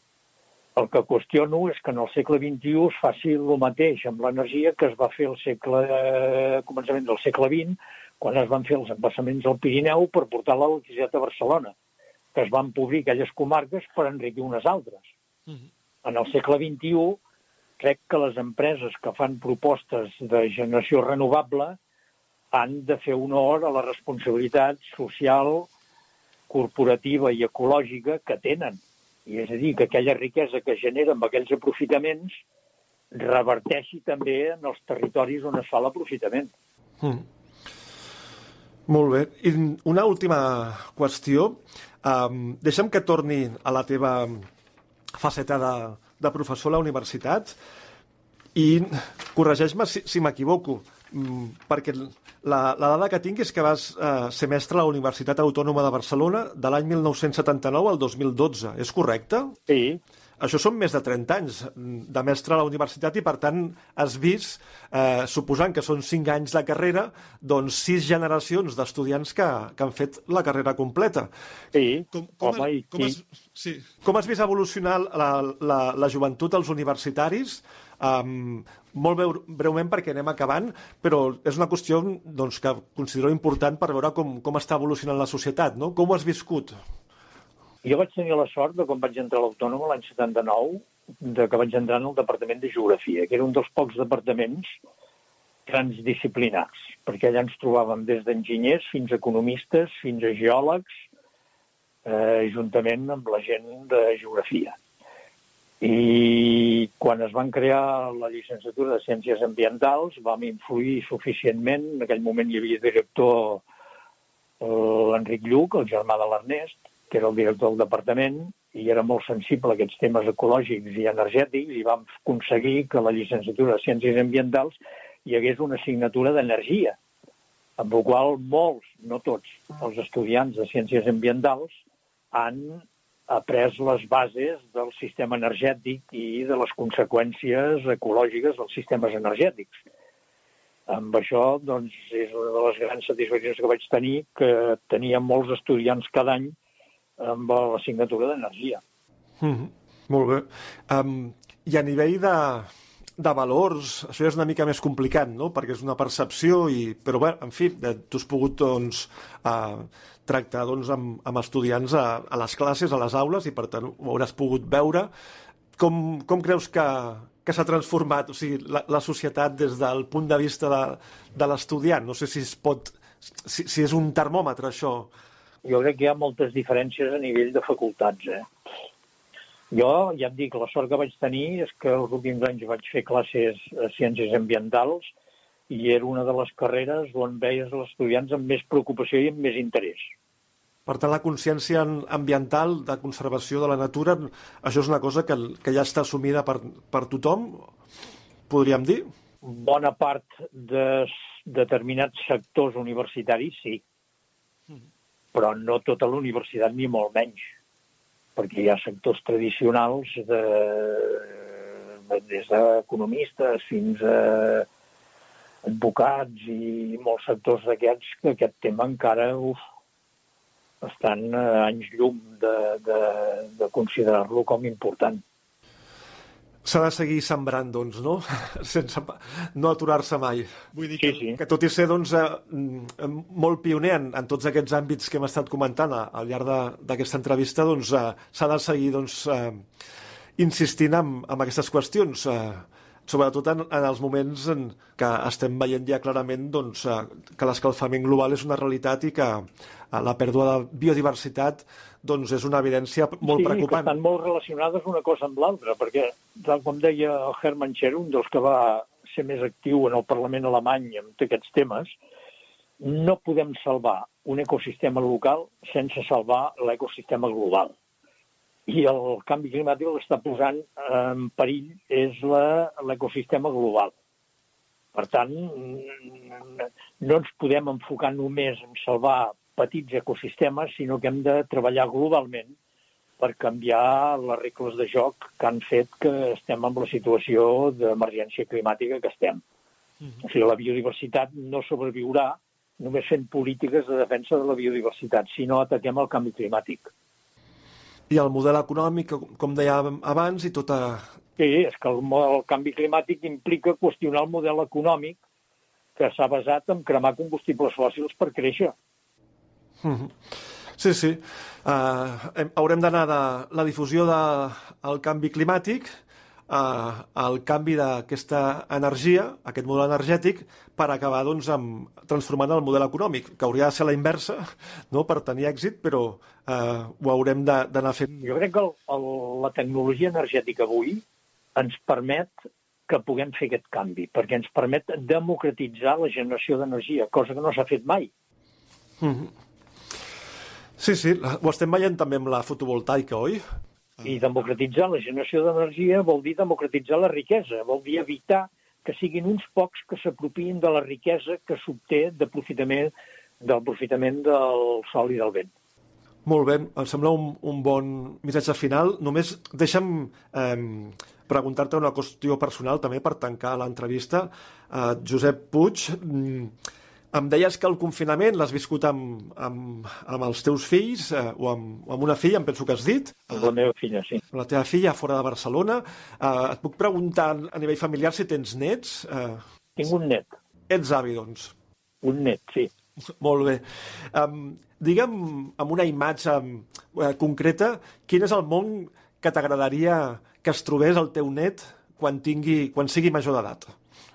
El que qüestiono és que en el segle XXI es faci el mateix amb l'energia que es va fer al segle, eh, començament del segle XX, quan es van fer els embassaments al Pirineu per portar l'electricitat a Barcelona, que es van pobrir aquelles comarques per enriquir unes altres. Uh -huh. En el segle XXI, crec que les empreses que fan propostes de generació renovable han de fer honor a la responsabilitat social, corporativa i ecològica que tenen i és a dir, que aquella riquesa que genera amb aquells aprofitaments reverteixi també en els territoris on es fa l'aprofitament. Mm. Molt bé. I una última qüestió. Um, deixa'm que torni a la teva faceta de, de professor a la universitat i corregeix-me si, si m'equivoco, perquè la, la dada que tinc és que vas eh, ser mestre a la Universitat Autònoma de Barcelona de l'any 1979 al 2012. És correcte? Sí. Això són més de 30 anys de mestre a la universitat i, per tant, has vist, eh, suposant que són 5 anys de carrera, doncs 6 generacions d'estudiants que, que han fet la carrera completa. Sí, com, com, home, com, has, sí. com has vist evolucionar la, la, la joventut dels universitaris Um, molt breu, breument perquè anem acabant, però és una qüestió doncs, que considero important per veure com, com està evolucionant la societat. No? Com ho has viscut? Jo vaig tenir la sort de quan vaig entrar a l'Autònoma l'any 79, de que vaig entrar en el Departament de Geografia, que era un dels pocs departaments transdisciplinars, perquè allà ens trobàvem des d'enginyers fins a economistes, fins a geòlegs, eh, juntament amb la gent de geografia. I quan es van crear la llicenciatura de Ciències Ambientals vam influir suficientment. En aquell moment hi havia director l'Enric Lluc, el germà de l'Ernest, que era el director del departament, i era molt sensible a aquests temes ecològics i energètics, i vam aconseguir que la llicenciatura de Ciències Ambientals hi hagués una assignatura d'energia, amb la qual molts, no tots, els estudiants de Ciències Ambientals han après les bases del sistema energètic i de les conseqüències ecològiques dels sistemes energètics. Amb això, doncs, és una de les grans satisfaccions que vaig tenir, que tenia molts estudiants cada any amb l'assignatura d'energia. Mm -hmm. Molt bé. Um, I a nivell de, de valors, això és una mica més complicat, no?, perquè és una percepció, i... però bé, en fi, tu has pogut, doncs, uh, tractar doncs, amb, amb estudiants a, a les classes, a les aules, i per tant ho hauràs pogut veure. Com, com creus que, que s'ha transformat o sigui, la, la societat des del punt de vista de, de l'estudiant? No sé si es pot... Si, si és un termòmetre, això, jo crec que hi ha moltes diferències a nivell de facultats. Eh? Jo, ja et dic, la sort que vaig tenir és que els últims anys vaig fer classes a Ciències Ambientals i era una de les carreres on veies els estudiants amb més preocupació i amb més interès. Per tant, la consciència ambiental, de conservació de la natura, això és una cosa que, que ja està assumida per, per tothom, podríem dir? Bona part de determinats sectors universitaris, sí però no tota la universitat ni molt menys, perquè hi ha sectors tradicionals de, des d'economistes fins a advocats i molts sectors d'aquests que aquest tema encara uf, estan a anys llum de, de, de considerar-lo com important s'ha de seguir sembrant, doncs, no? Sense no aturar-se mai. Vull dir que, sí, sí. que tot i ser, doncs, eh, molt pioner en, en tots aquests àmbits que hem estat comentant al llarg d'aquesta entrevista, doncs, eh, s'ha de seguir, doncs, eh, insistint en, en aquestes qüestions. Eh, sobretot en, en els moments en què estem veient ja clarament doncs, eh, que l'escalfament global és una realitat i que eh, la pèrdua de biodiversitat doncs, és una evidència molt sí, preocupant. Sí, estan molt relacionades una cosa amb l'altra, perquè, tal com deia el Hermann Scher, un dels que va ser més actiu en el Parlament alemany amb aquests temes, no podem salvar un ecosistema local sense salvar l'ecosistema global i el canvi climàtic el que està posant en perill és l'ecosistema global. Per tant, no ens podem enfocar només en salvar petits ecosistemes, sinó que hem de treballar globalment per canviar les regles de joc que han fet que estem en la situació d'emergència climàtica que estem. Mm -hmm. O sigui, la biodiversitat no sobreviurà només fent polítiques de defensa de la biodiversitat, si no ataquem el canvi climàtic i el model econòmic, com dèiem abans, i tota... Sí, és que el, el canvi climàtic implica qüestionar el model econòmic que s'ha basat en cremar combustibles fòssils per créixer. Mm -hmm. Sí, sí. Uh, haurem d'anar de la difusió del de, canvi climàtic eh, el canvi d'aquesta energia, aquest model energètic, per acabar doncs, amb, transformant el model econòmic, que hauria de ser la inversa no? per tenir èxit, però eh, ho haurem d'anar fent. Jo crec que el, el, la tecnologia energètica avui ens permet que puguem fer aquest canvi, perquè ens permet democratitzar la generació d'energia, cosa que no s'ha fet mai. Mm -hmm. Sí, sí, ho estem veient també amb la fotovoltaica, oi? I democratitzar la generació d'energia vol dir democratitzar la riquesa, vol dir evitar que siguin uns pocs que s'apropien de la riquesa que s'obté d'aprofitament del profitament del sol i del vent. Molt bé, em sembla un, un bon missatge final. Només deixa'm eh, preguntar-te una qüestió personal també per tancar l'entrevista. Eh, Josep Puig, mm, em deies que el confinament l'has viscut amb, amb, amb els teus fills, eh, o amb, amb una filla, em penso que has dit. Amb la meva filla, sí. Amb la teva filla, fora de Barcelona. Eh, et puc preguntar a nivell familiar si tens nets? Eh... Tinc un net. Ets avi, doncs. Un net, sí. Molt bé. Um, digue'm, amb una imatge uh, concreta, quin és el món que t'agradaria que es trobés el teu net quan, tingui, quan sigui major d'edat?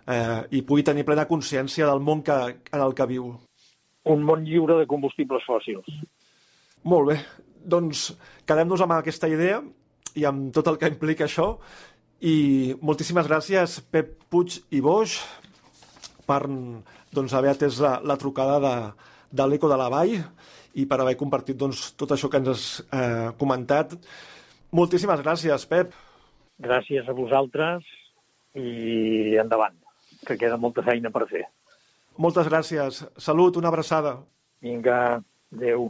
Eh, i pugui tenir plena consciència del món que, en el que viu. Un món lliure de combustibles fòssils. Molt bé. Doncs quedem-nos amb aquesta idea i amb tot el que implica això I moltíssimes gràcies, Pep Puig i Boix, per doncs, haver atès la, la trucada de, de l'Eco de la Vall i per haver compartit doncs, tot això que ens has eh, comentat. Moltíssimes gràcies, Pep. Gràcies a vosaltres i endavant, que queda molta feina per fer. Moltes gràcies. Salut, una abraçada. Vinga, adeu.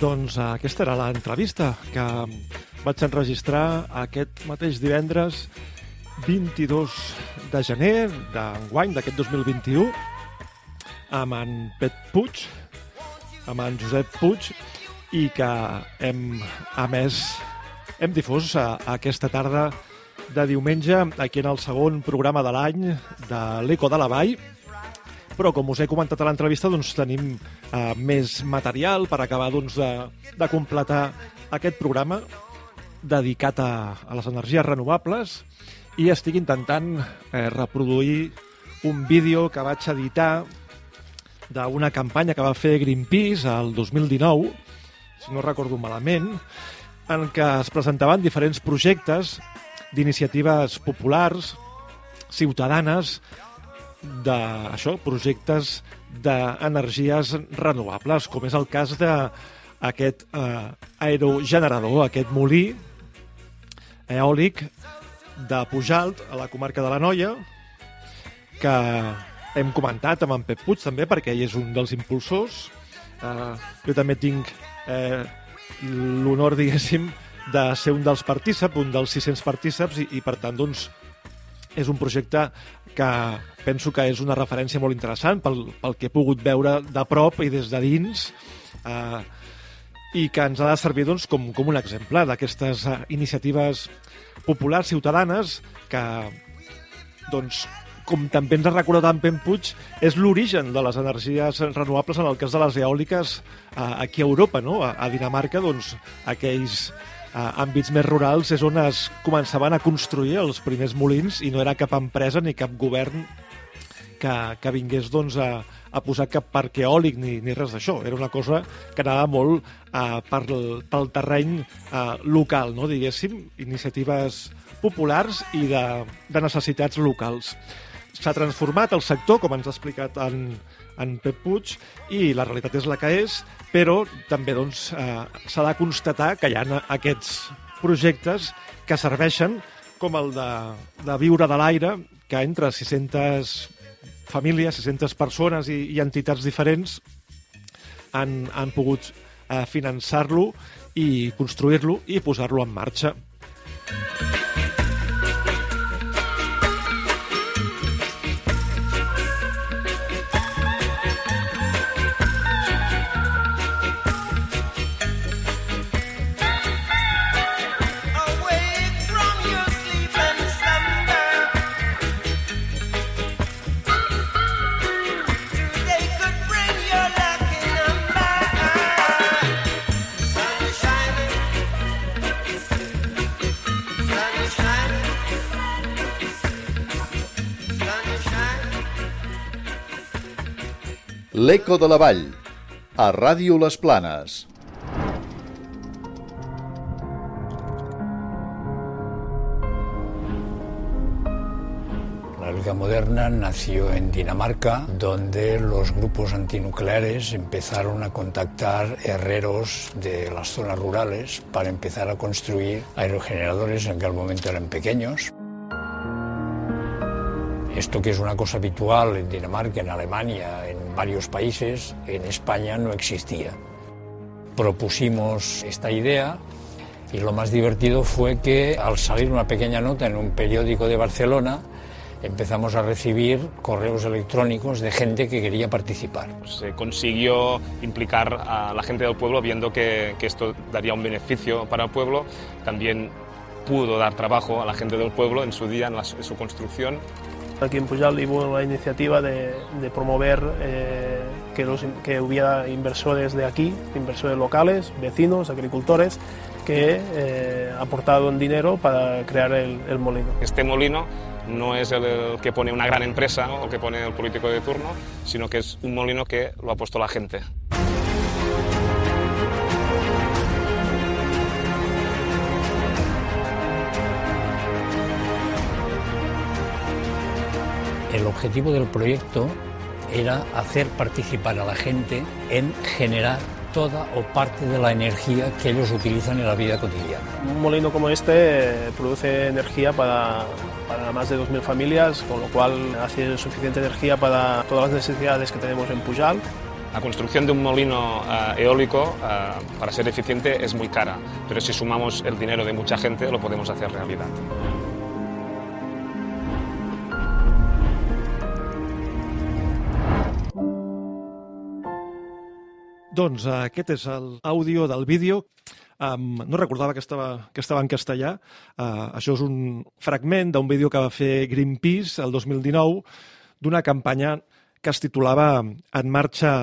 Doncs aquesta era l'entrevista que vaig enregistrar aquest mateix divendres 22 de gener d'enguany d'aquest 2021 amb en Pet Puig, amb en Josep Puig, i que hem, a més, hem difós a, a aquesta tarda de diumenge aquí en el segon programa de l'any de l'Eco de la Vall, però com us he comentat a l'entrevista doncs, tenim eh, més material per acabar doncs, de, de completar aquest programa dedicat a, a les energies renovables i estic intentant eh, reproduir un vídeo que vaig editar d'una campanya que va fer Greenpeace el 2019, si no recordo malament, en què es presentaven diferents projectes d'iniciatives populars, ciutadanes, de això, projectes d'energies renovables, com és el cas d'aquest eh, aerogenerador, aquest molí eòlic de Pujalt, a la comarca de la Noia, que hem comentat amb en Pep Puig també, perquè ell és un dels impulsors. Eh, jo també tinc eh, l'honor, diguéssim, de ser un dels partíceps, un dels 600 partíceps, i, i per tant, doncs, és un projecte que penso que és una referència molt interessant pel, pel que he pogut veure de prop i des de dins eh, i que ens ha de servir doncs, com, com un exemple d'aquestes eh, iniciatives populars ciutadanes que doncs, com també ens ha recordat en Pem Puig, és l'origen de les energies renovables en el cas de les eòliques eh, aquí a Europa, no? A, a Dinamarca, doncs, aquells eh, àmbits més rurals és on es començaven a construir els primers molins i no era cap empresa ni cap govern que, que vingués doncs, a, a posar cap parc eòlic ni, ni res d'això. Era una cosa que anava molt eh, pel, pel terreny eh, local, no? diguéssim, iniciatives populars i de, de necessitats locals. S'ha transformat el sector, com ens ha explicat en, en Pep Puig, i la realitat és la que és, però també doncs, eh, s'ha de constatar que hi ha aquests projectes que serveixen com el de, de viure de l'aire, que entre 600 famílies, 600 persones i, i entitats diferents han, han pogut eh, finançar-lo i construir-lo i posar-lo en marxa. Awake L'Eco de la Vall, a Ràdio Les Planes. La Liga Moderna nació en Dinamarca, donde los grupos antinucleares empezaron a contactar herreros de las zonas rurales para empezar a construir aerogeneradores, en aquel momento eran pequeños. Esto que es una cosa habitual en Dinamarca, en Alemania, en varios países, en España no existía. Propusimos esta idea y lo más divertido fue que al salir una pequeña nota en un periódico de Barcelona, empezamos a recibir correos electrónicos de gente que quería participar. Se consiguió implicar a la gente del pueblo viendo que, que esto daría un beneficio para el pueblo. También pudo dar trabajo a la gente del pueblo en su día, en, la, en su construcción. Aquí en Pujal hubo la iniciativa de, promover eh, que, los, que, hubiera inversores de aquí, inversores locales, vecinos, agricultores, que eh, aportaron dinero para crear el, molino. Este molino no es el que pone una gran empresa o que pone el político de turno, sino que es un molino que lo ha puesto la gente. El objetivo del proyecto era hacer participar a la gente en generar toda o parte de la energía que ellos utilizan en la vida cotidiana. Un molino como este produce energía para, para más de 2.000 familias, con lo cual hace suficiente energía para todas las necesidades que tenemos en Pujal. La construcción de un molino uh, eólico, uh, para ser eficiente, es muy cara, pero si sumamos el dinero de mucha gente, lo podemos hacer realidad. Doncs uh, aquest és l'àudio del vídeo. Um, no recordava que estava, que estava en castellà. Uh, això és un fragment d'un vídeo que va fer Greenpeace el 2019 d'una campanya que es titulava En marxa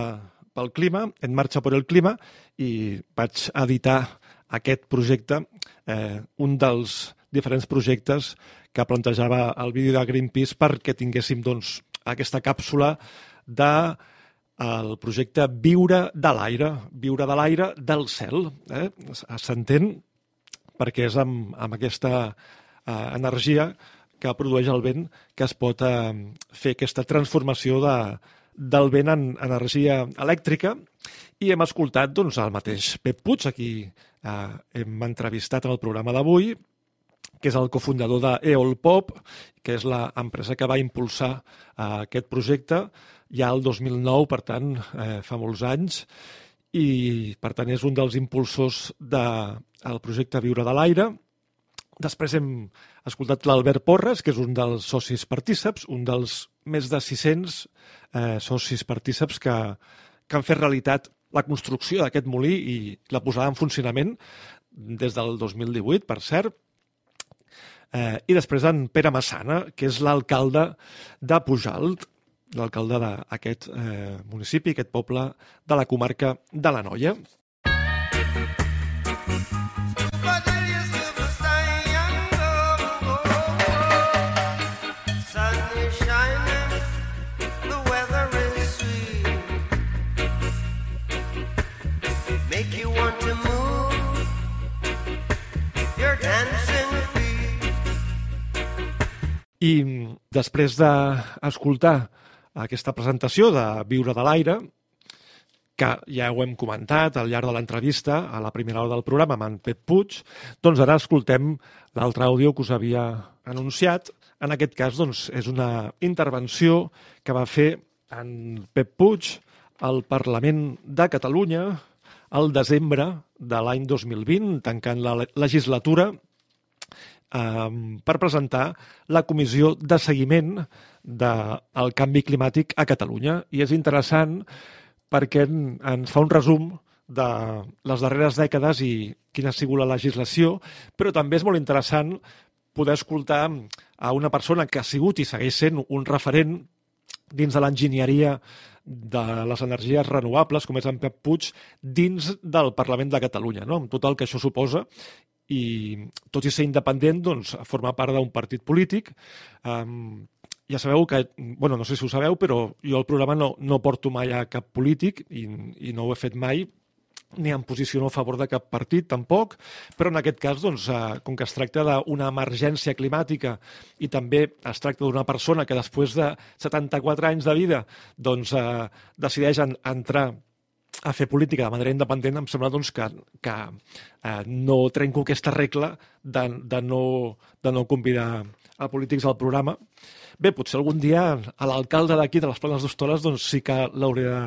pel clima, En marxa per el clima, i vaig editar aquest projecte, eh, un dels diferents projectes que plantejava el vídeo de Greenpeace perquè tinguéssim doncs, aquesta càpsula de el projecte Viure de l'aire, viure de l'aire del cel. Eh? S'entén perquè és amb, amb aquesta eh, energia que produeix el vent que es pot eh, fer aquesta transformació de, del vent en energia elèctrica i hem escoltat doncs, el mateix Pep Puig, aquí eh, hem entrevistat en el programa d'avui, que és el cofundador d'Eol Pop, que és l'empresa que va impulsar eh, aquest projecte ja el 2009, per tant, eh, fa molts anys, i per tant és un dels impulsors del de, projecte Viure de l'Aire. Després hem escoltat l'Albert Porres, que és un dels socis partíceps, un dels més de 600 eh, socis partíceps que, que han fet realitat la construcció d'aquest molí i la posada en funcionament des del 2018, per cert. Eh, I després en Pere Massana, que és l'alcalde de Pujalt, l'alcalde d'aquest eh, municipi, aquest poble de la comarca de la Noia. I després d'escoltar aquesta presentació de Viure de l'aire, que ja ho hem comentat al llarg de l'entrevista, a la primera hora del programa, amb en Pep Puig, doncs ara escoltem l'altre àudio que us havia anunciat. En aquest cas, doncs, és una intervenció que va fer en Pep Puig al Parlament de Catalunya al desembre de l'any 2020, tancant la legislatura, eh, per presentar la comissió de seguiment del canvi climàtic a Catalunya. I és interessant perquè ens fa un resum de les darreres dècades i quina ha sigut la legislació, però també és molt interessant poder escoltar a una persona que ha sigut i segueix sent un referent dins de l'enginyeria de les energies renovables, com és en Pep Puig, dins del Parlament de Catalunya, no? amb tot el que això suposa, i tot i ser independent, doncs, forma part d'un partit polític, um, ja sabeu que, bueno, no sé si ho sabeu, però jo al programa no, no porto mai a cap polític i, i no ho he fet mai, ni em posiciono a favor de cap partit, tampoc, però en aquest cas, doncs, eh, com que es tracta d'una emergència climàtica i també es tracta d'una persona que després de 74 anys de vida doncs, eh, decideix en, entrar a fer política de manera independent, em sembla doncs, que, que eh, no trenco aquesta regla de, de, no, de no convidar a polítics al programa. Bé, potser algun dia a l'alcalde d'aquí, de les Planes d'Hostoles, doncs sí que l'hauré de,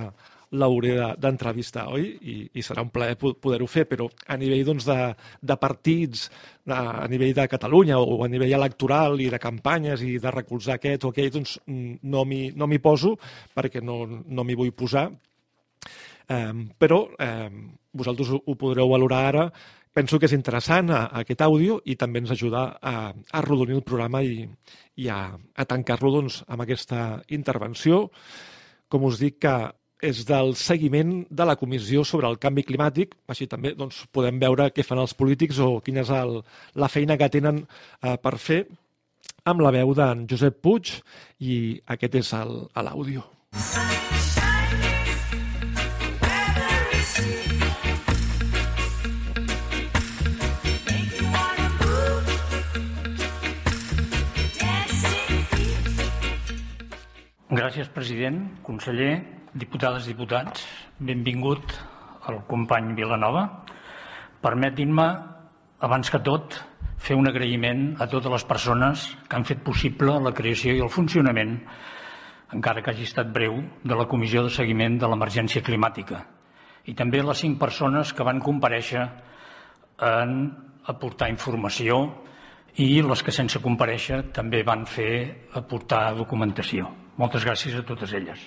l'hauré d'entrevistar, oi? I, I serà un plaer poder-ho fer, però a nivell doncs, de, de partits, de, a nivell de Catalunya o a nivell electoral i de campanyes i de recolzar aquest o aquell, doncs no m'hi no poso perquè no, no m'hi vull posar. Eh, però eh, vosaltres ho, podreu valorar ara penso que és interessant a, a aquest àudio i també ens ajuda a, a rodonir el programa i, i a, a tancar-lo doncs, amb aquesta intervenció. Com us dic, que és del seguiment de la Comissió sobre el Canvi Climàtic. Així també doncs, podem veure què fan els polítics o quina és el, la feina que tenen eh, per fer amb la veu d'en Josep Puig i aquest és l'àudio. Gràcies, president, conseller, Diputades, diputats, benvingut al company Vilanova. Permetin-me, abans que tot, fer un agraïment a totes les persones que han fet possible la creació i el funcionament, encara que hagi estat breu, de la Comissió de Seguiment de l'Emergència Climàtica i també les cinc persones que van compareixer en aportar informació i les que sense compareixer també van fer aportar documentació. Moltes gràcies a totes elles.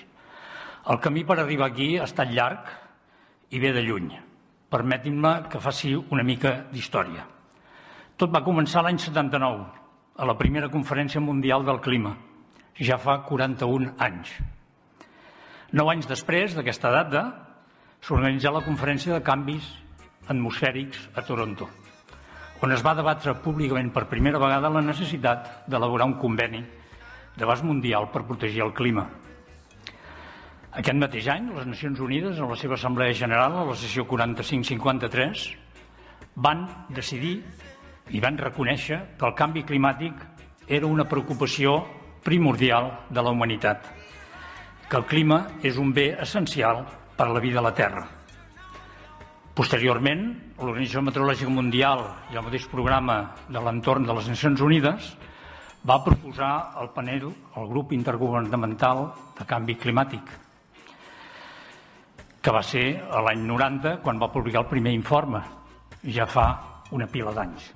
El camí per arribar aquí ha estat llarg i ve de lluny. Permetin-me que faci una mica d'història. Tot va començar l'any 79, a la primera conferència mundial del clima, ja fa 41 anys. Nou anys després d'aquesta data, s'organitzà la conferència de canvis atmosfèrics a Toronto, on es va debatre públicament per primera vegada la necessitat d'elaborar un conveni d'abast mundial per protegir el clima, aquest mateix any, les Nacions Unides, en la seva Assemblea General, a la sessió 45-53, van decidir i van reconèixer que el canvi climàtic era una preocupació primordial de la humanitat, que el clima és un bé essencial per a la vida a la Terra. Posteriorment, l'Organització Meteorològica Mundial i el mateix programa de l'entorn de les Nacions Unides va proposar el panel, el grup intergovernamental de canvi climàtic, que va ser l'any 90 quan va publicar el primer informe, ja fa una pila d'anys.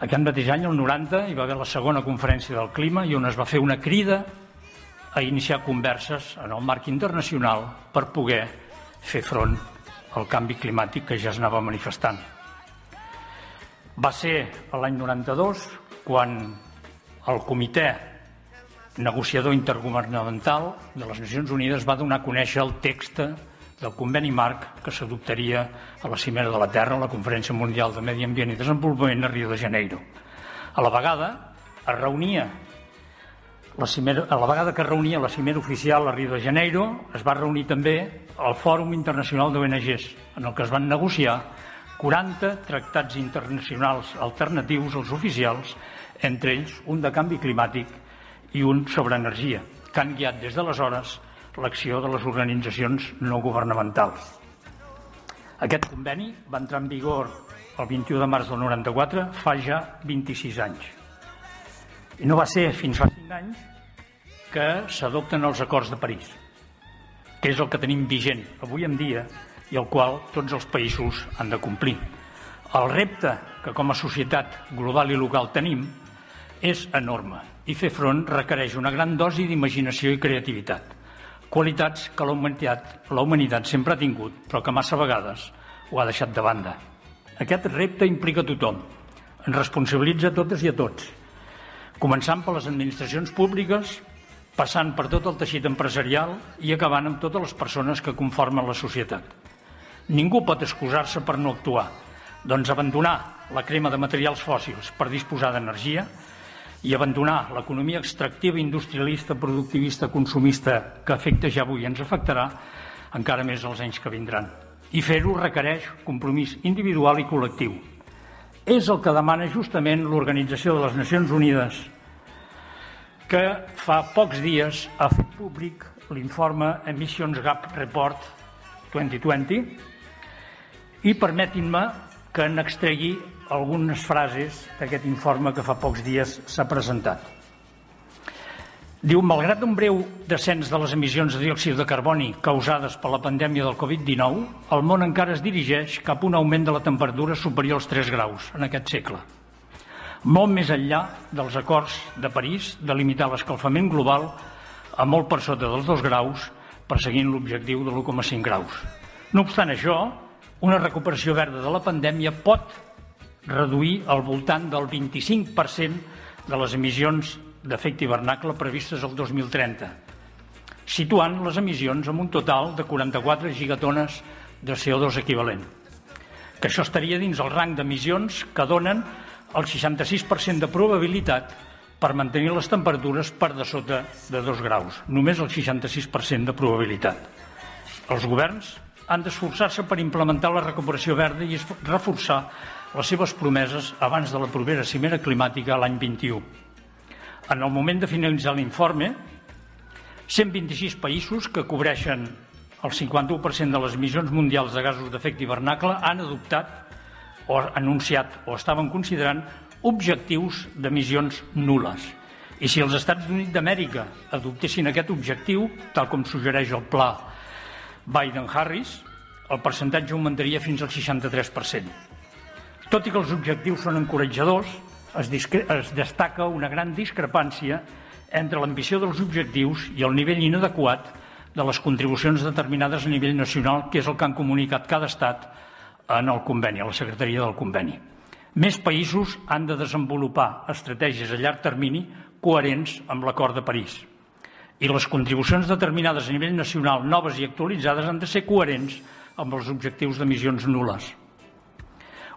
Aquest mateix any, el 90, hi va haver la segona conferència del clima i on es va fer una crida a iniciar converses en el marc internacional per poder fer front al canvi climàtic que ja es anava manifestant. Va ser l'any 92 quan el comitè negociador intergovernamental de les Nacions Unides va donar a conèixer el text del conveni marc que s'adoptaria a la cimera de la Terra, a la Conferència Mundial de Medi Ambient i Desenvolupament a Rio de Janeiro. A la vegada es reunia la cimera, a la vegada que es reunia la cimera oficial a Rio de Janeiro, es va reunir també el Fòrum Internacional d'ONGs, en el que es van negociar 40 tractats internacionals alternatius als oficials, entre ells un de canvi climàtic i un sobre energia, que han guiat des d'aleshores l'acció de les organitzacions no governamentals. Aquest conveni va entrar en vigor el 21 de març del 94, fa ja 26 anys. I no va ser fins fa 5 anys que s'adopten els acords de París, que és el que tenim vigent avui en dia i el qual tots els països han de complir. El repte que com a societat global i local tenim és enorme i fer front requereix una gran dosi d'imaginació i creativitat, qualitats que la humanitat, la humanitat sempre ha tingut, però que massa vegades ho ha deixat de banda. Aquest repte implica tothom, ens responsabilitza a totes i a tots, començant per les administracions públiques, passant per tot el teixit empresarial i acabant amb totes les persones que conformen la societat. Ningú pot excusar-se per no actuar, doncs abandonar la crema de materials fòssils per disposar d'energia i abandonar l'economia extractiva, industrialista, productivista, consumista que afecta ja avui i ens afectarà encara més els anys que vindran. I fer-ho requereix compromís individual i col·lectiu. És el que demana justament l'Organització de les Nacions Unides, que fa pocs dies ha fet públic l'informe Emissions Gap Report 2020 i permetin-me que n'extregui algunes frases d'aquest informe que fa pocs dies s'ha presentat. Diu, malgrat un breu descens de les emissions de diòxid de carboni causades per la pandèmia del Covid-19, el món encara es dirigeix cap a un augment de la temperatura superior als 3 graus en aquest segle. Molt més enllà dels acords de París de limitar l'escalfament global a molt per sota dels 2 graus, perseguint l'objectiu de l'1,5 graus. No obstant això, una recuperació verda de la pandèmia pot reduir al voltant del 25% de les emissions d'efecte hivernacle previstes el 2030, situant les emissions en un total de 44 gigatones de CO2 equivalent, que això estaria dins el rang d'emissions que donen el 66% de probabilitat per mantenir les temperatures per de sota de 2 graus, només el 66% de probabilitat. Els governs han d'esforçar-se per implementar la recuperació verda i reforçar les seves promeses abans de la propera cimera climàtica l'any 21. En el moment de finalitzar l'informe, 126 països que cobreixen el 51% de les emissions mundials de gasos d'efecte hivernacle han adoptat o anunciat o estaven considerant objectius d'emissions nules. I si els Estats Units d'Amèrica adoptessin aquest objectiu, tal com suggereix el pla Biden-Harris, el percentatge augmentaria fins al 63%. Tot i que els objectius són encoratjadors, es, es destaca una gran discrepància entre l'ambició dels objectius i el nivell inadequat de les contribucions determinades a nivell nacional, que és el que han comunicat cada estat en el conveni, a la secretaria del conveni. Més països han de desenvolupar estratègies a llarg termini coherents amb l'acord de París. I les contribucions determinades a nivell nacional, noves i actualitzades, han de ser coherents amb els objectius d'emissions nules.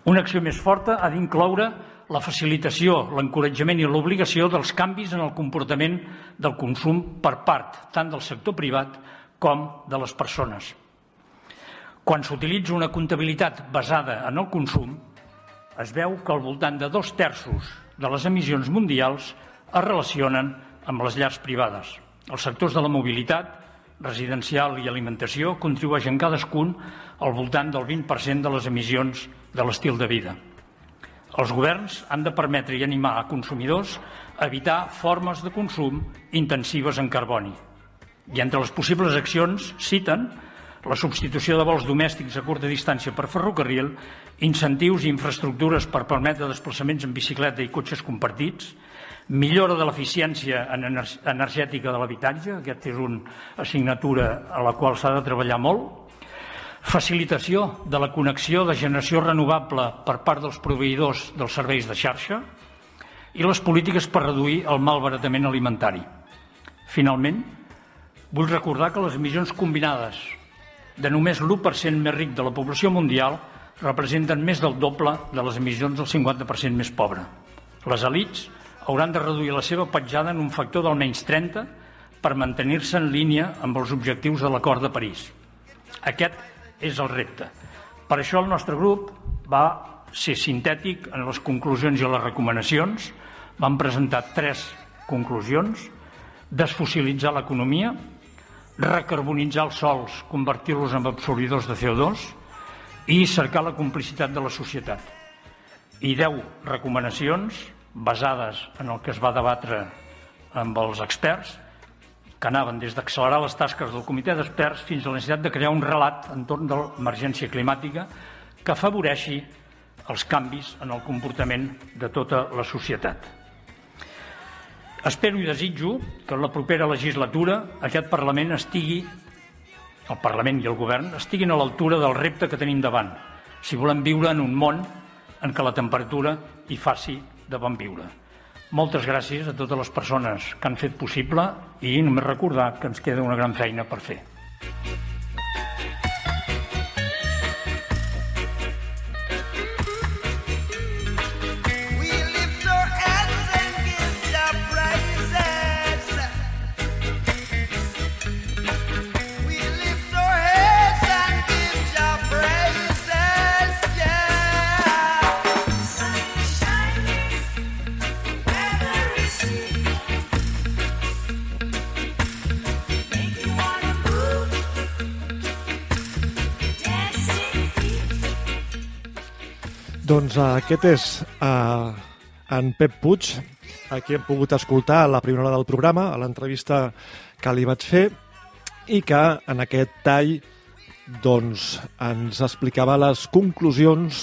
Una acció més forta ha d'incloure la facilitació, l'encoratjament i l'obligació dels canvis en el comportament del consum per part tant del sector privat com de les persones. Quan s'utilitza una comptabilitat basada en el consum, es veu que al voltant de dos terços de les emissions mundials es relacionen amb les llars privades. Els sectors de la mobilitat, residencial i alimentació contribueixen cadascun al voltant del 20% de les emissions de l'estil de vida. Els governs han de permetre i animar a consumidors a evitar formes de consum intensives en carboni. I entre les possibles accions citen la substitució de vols domèstics a curta distància per ferrocarril, incentius i infraestructures per permetre desplaçaments en bicicleta i cotxes compartits, millora de l'eficiència energètica de l'habitatge, aquesta és una assignatura a la qual s'ha de treballar molt, facilitació de la connexió de generació renovable per part dels proveïdors dels serveis de xarxa i les polítiques per reduir el malbaratament alimentari. Finalment, vull recordar que les emissions combinades de només l'1% més ric de la població mundial representen més del doble de les emissions del 50% més pobre. Les elites hauran de reduir la seva petjada en un factor d'almenys 30 per mantenir-se en línia amb els objectius de l'acord de París. Aquest és el repte. Per això el nostre grup va ser sintètic en les conclusions i les recomanacions. Vam presentar tres conclusions. Desfossilitzar l'economia, recarbonitzar els sols, convertir-los en absorbidors de CO2 i cercar la complicitat de la societat. I deu recomanacions basades en el que es va debatre amb els experts que anaven des d'accelerar les tasques del comitè d'experts fins a la necessitat de crear un relat entorn de l'emergència climàtica que afavoreixi els canvis en el comportament de tota la societat. Espero i desitjo que en la propera legislatura aquest Parlament estigui, el Parlament i el Govern, estiguin a l'altura del repte que tenim davant, si volem viure en un món en què la temperatura hi faci de bon viure. Moltes gràcies a totes les persones que han fet possible i només recordar que ens queda una gran feina per fer. Doncs uh, aquest és uh, en Pep Puig, a qui hem pogut escoltar a la primera hora del programa, a l'entrevista que li vaig fer, i que en aquest tall doncs, ens explicava les conclusions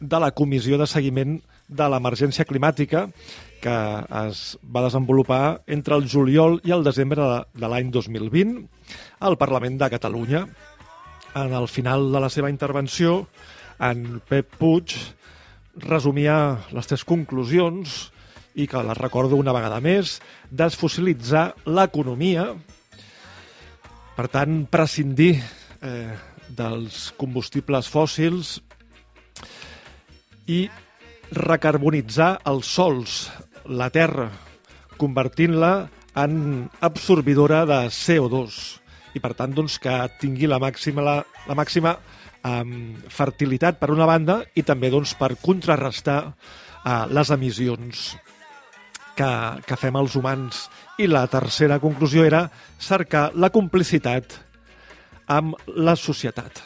de la comissió de seguiment de l'emergència climàtica que es va desenvolupar entre el juliol i el desembre de, l'any 2020 al Parlament de Catalunya. En el final de la seva intervenció, en Pep Puig resumia les tres conclusions i que les recordo una vegada més, desfossilitzar l'economia, per tant, prescindir eh, dels combustibles fòssils i recarbonitzar els sols, la terra, convertint-la en absorbidora de CO2 i per tant doncs, que tingui la màxima, la, la màxima um, fertilitat per una banda i també doncs, per contrarrestar uh, les emissions que, que fem els humans. I la tercera conclusió era cercar la complicitat amb la societat.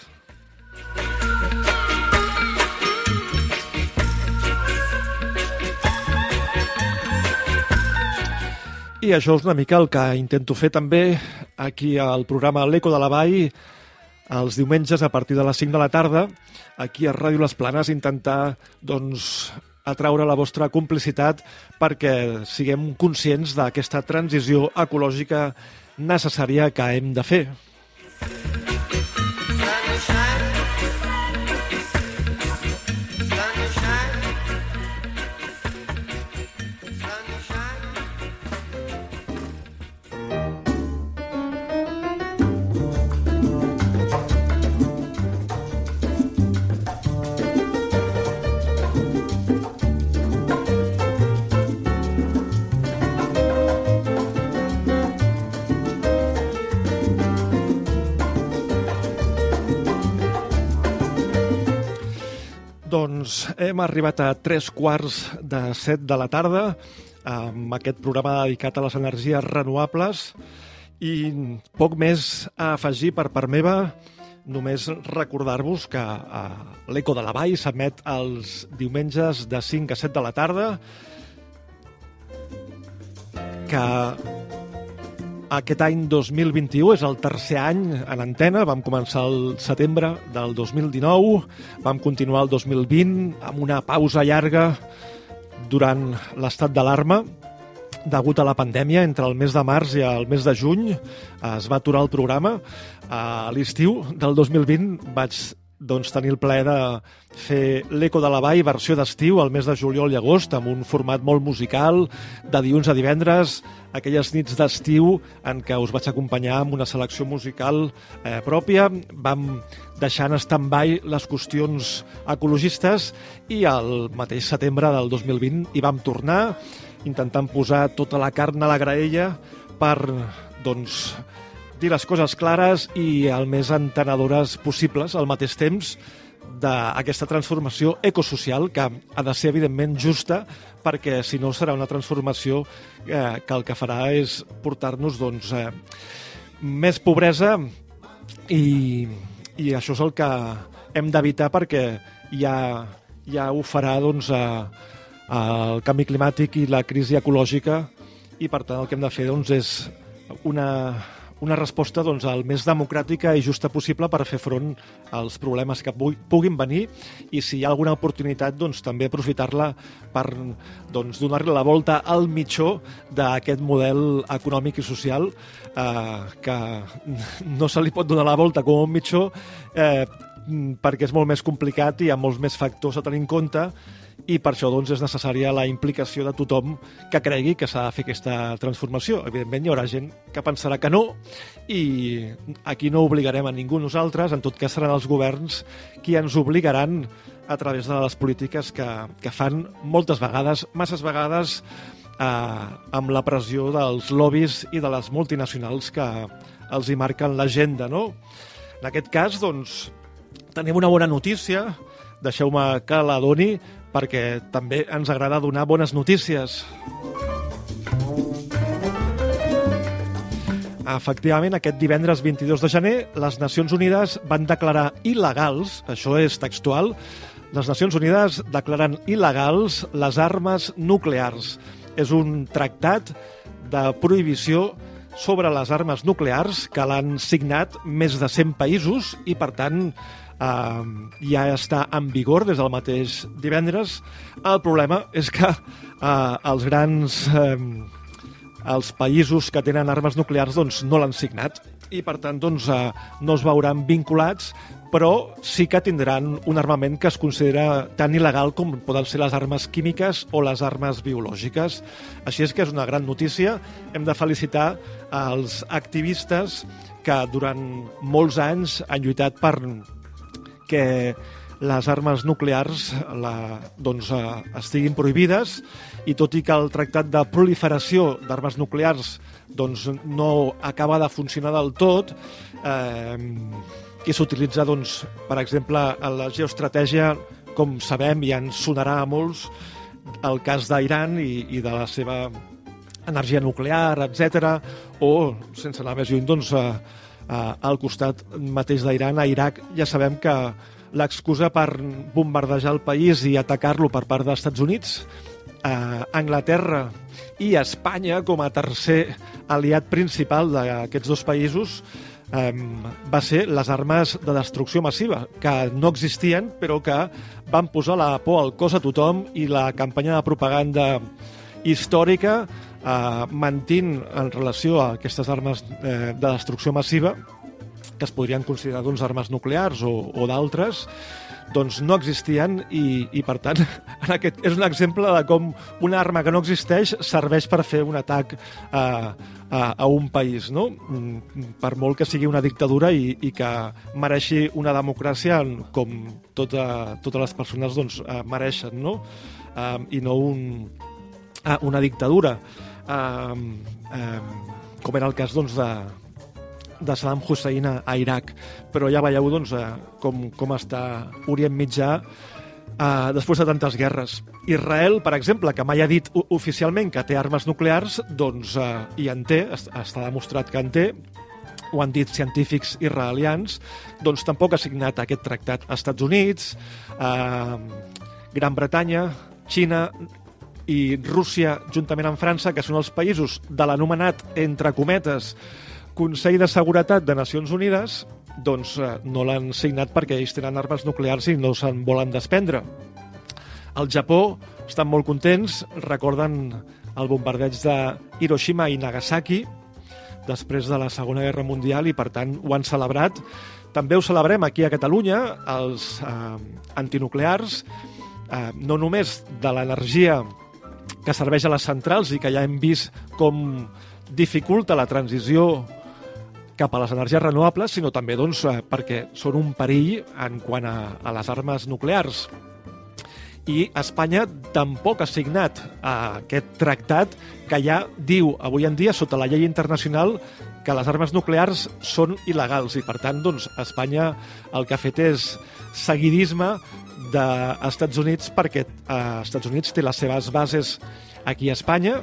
I això és una mica el que intento fer també aquí al programa L'Eco de la Vall els diumenges a partir de les 5 de la tarda aquí a Ràdio Les Planes intentar doncs, atraure la vostra complicitat perquè siguem conscients d'aquesta transició ecològica necessària que hem de fer. Doncs hem arribat a tres quarts de set de la tarda amb aquest programa dedicat a les energies renovables i poc més a afegir per part meva, només recordar-vos que a l'Eco de la Vall s'emet els diumenges de 5 a 7 de la tarda, que aquest any 2021 és el tercer any en antena. Vam començar el setembre del 2019, vam continuar el 2020 amb una pausa llarga durant l'estat d'alarma degut a la pandèmia, entre el mes de març i el mes de juny es va aturar el programa. A l'estiu del 2020 vaig doncs, tenir el plaer de fer l'Eco de la Vall versió d'estiu al mes de juliol i agost amb un format molt musical de dilluns a divendres aquelles nits d'estiu en què us vaig acompanyar amb una selecció musical eh, pròpia. Vam deixar en stand-by les qüestions ecologistes i al mateix setembre del 2020 hi vam tornar intentant posar tota la carn a la graella per doncs, dir les coses clares i el més entenedores possibles al mateix temps d'aquesta transformació ecosocial que ha de ser evidentment justa perquè si no serà una transformació eh, que el que farà és portar-nos doncs, eh, més pobresa i, i això és el que hem d'evitar perquè ja, ja ho farà doncs, eh, el canvi climàtic i la crisi ecològica i per tant el que hem de fer doncs, és una, una resposta doncs, el més democràtica i justa possible per fer front als problemes que puguin venir i si hi ha alguna oportunitat doncs, també aprofitar-la per doncs, donar-li la volta al mitjó d'aquest model econòmic i social eh, que no se li pot donar la volta com un mitjó eh, perquè és molt més complicat i hi ha molts més factors a tenir en compte i per això doncs, és necessària la implicació de tothom que cregui que s'ha de fer aquesta transformació. Evidentment hi haurà gent que pensarà que no i aquí no obligarem a ningú nosaltres, en tot cas seran els governs qui ens obligaran a través de les polítiques que, que fan moltes vegades, masses vegades, eh, amb la pressió dels lobbies i de les multinacionals que els hi marquen l'agenda, no? En aquest cas, doncs, tenim una bona notícia, deixeu-me que la doni, perquè també ens agrada donar bones notícies. Efectivament, aquest divendres 22 de gener, les Nacions Unides van declarar il·legals, això és textual, Les Nacions Unides declaren il·legals les armes nuclears. És un tractat de prohibició sobre les armes nuclears que l'han signat més de 100 països i, per tant, eh, ja està en vigor des del mateix divendres. El problema és que eh, els grans... Eh, els països que tenen armes nuclears doncs, no l'han signat i per tant doncs, eh, no es veuran vinculats però sí que tindran un armament que es considera tan il·legal com poden ser les armes químiques o les armes biològiques. Així és que és una gran notícia. Hem de felicitar els activistes que durant molts anys han lluitat per que les armes nuclears la, doncs, eh, estiguin prohibides i tot i que el tractat de proliferació d'armes nuclears doncs, no acaba de funcionar del tot, eh, i s'utilitza, doncs, per exemple, en la geoestratègia, com sabem, i ens sonarà a molts, el cas d'Iran i, i de la seva energia nuclear, etc. o, sense anar més lluny, doncs, a, al costat mateix d'Iran, a Iraq, ja sabem que l'excusa per bombardejar el país i atacar-lo per part dels Estats Units, a Anglaterra i Espanya com a tercer aliat principal d'aquests dos països, eh, va ser les armes de destrucció massiva, que no existien, però que van posar la por al cos a tothom i la campanya de propaganda històrica eh, mentint en relació a aquestes armes eh, de destrucció massiva, que es podrien considerar doncs, armes nuclears o, o d'altres, doncs no existien i, i per tant, en aquest, és un exemple de com una arma que no existeix serveix per fer un atac a, a, a un país, no? Mm, per molt que sigui una dictadura i, i que mereixi una democràcia com tota, totes les persones doncs, eh, mereixen, no? Uh, I no un, uh, una dictadura. Uh, uh, com era el cas doncs, de, de Saddam Hussein a, a Iraq. Però ja veieu doncs, eh, com, com està Orient Mitjà eh, després de tantes guerres. Israel, per exemple, que mai ha dit oficialment que té armes nuclears, doncs eh, hi en té, està demostrat que en té, ho han dit científics israelians, doncs tampoc ha signat aquest tractat Estats Units, eh, Gran Bretanya, Xina i Rússia, juntament amb França, que són els països de l'anomenat, entre cometes, Consell de Seguretat de Nacions Unides doncs eh, no l'han signat perquè ells tenen armes nuclears i no se'n volen desprendre. Al Japó estan molt contents, recorden el bombardeig de Hiroshima i Nagasaki després de la Segona Guerra Mundial i, per tant, ho han celebrat. També ho celebrem aquí a Catalunya, els eh, antinuclears, eh, no només de l'energia que serveix a les centrals i que ja hem vist com dificulta la transició cap a les energies renovables, sinó també doncs, eh, perquè són un perill en quant a, a les armes nuclears. I Espanya tampoc ha signat eh, aquest tractat que ja diu avui en dia, sota la llei internacional, que les armes nuclears són il·legals i, per tant, doncs, Espanya el que ha fet és seguidisme dels Estats Units perquè eh, Estats Units té les seves bases aquí a Espanya,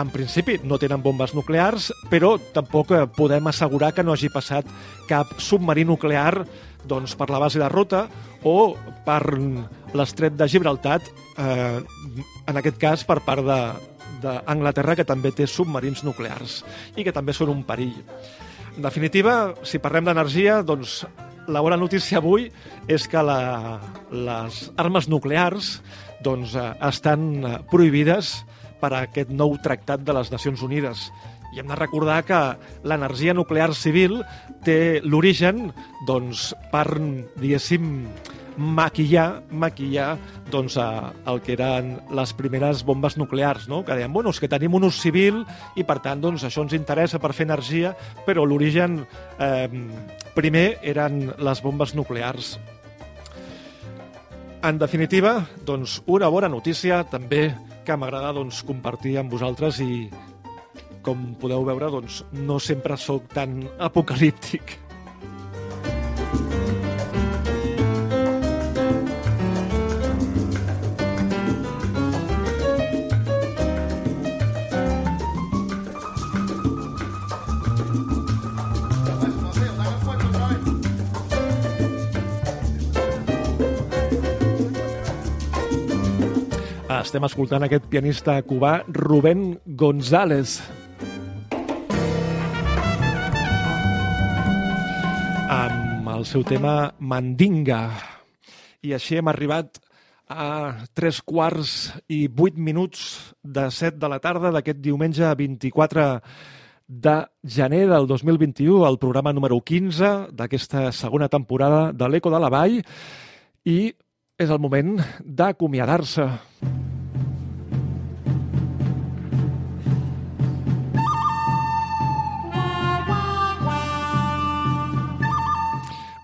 en principi no tenen bombes nuclears, però tampoc eh, podem assegurar que no hagi passat cap submarí nuclear doncs, per la base de Rota o per l'estret de Gibraltar, eh, en aquest cas per part de, d'Anglaterra, que també té submarins nuclears i que també són un perill. En definitiva, si parlem d'energia, doncs la bona notícia avui és que la, les armes nuclears doncs, eh, estan eh, prohibides per a aquest nou tractat de les Nacions Unides. I hem de recordar que l'energia nuclear civil té l'origen doncs, per, diguéssim, maquillar, maquillar doncs, a, el que eren les primeres bombes nuclears, no? que deien, bueno, és que tenim un ús civil i per tant doncs, això ens interessa per fer energia, però l'origen eh, primer eren les bombes nuclears. En definitiva, doncs, una bona notícia també que m'agrada doncs, compartir amb vosaltres i, com podeu veure, doncs, no sempre sóc tan apocalíptic. Estem escoltant aquest pianista cubà Rubén González. Amb el seu tema Mandinga. I així hem arribat a tres quarts i vuit minuts de set de la tarda d'aquest diumenge 24 de gener del 2021, el programa número 15 d'aquesta segona temporada de l'Eco de la Vall i és el moment d'acomiadar-se.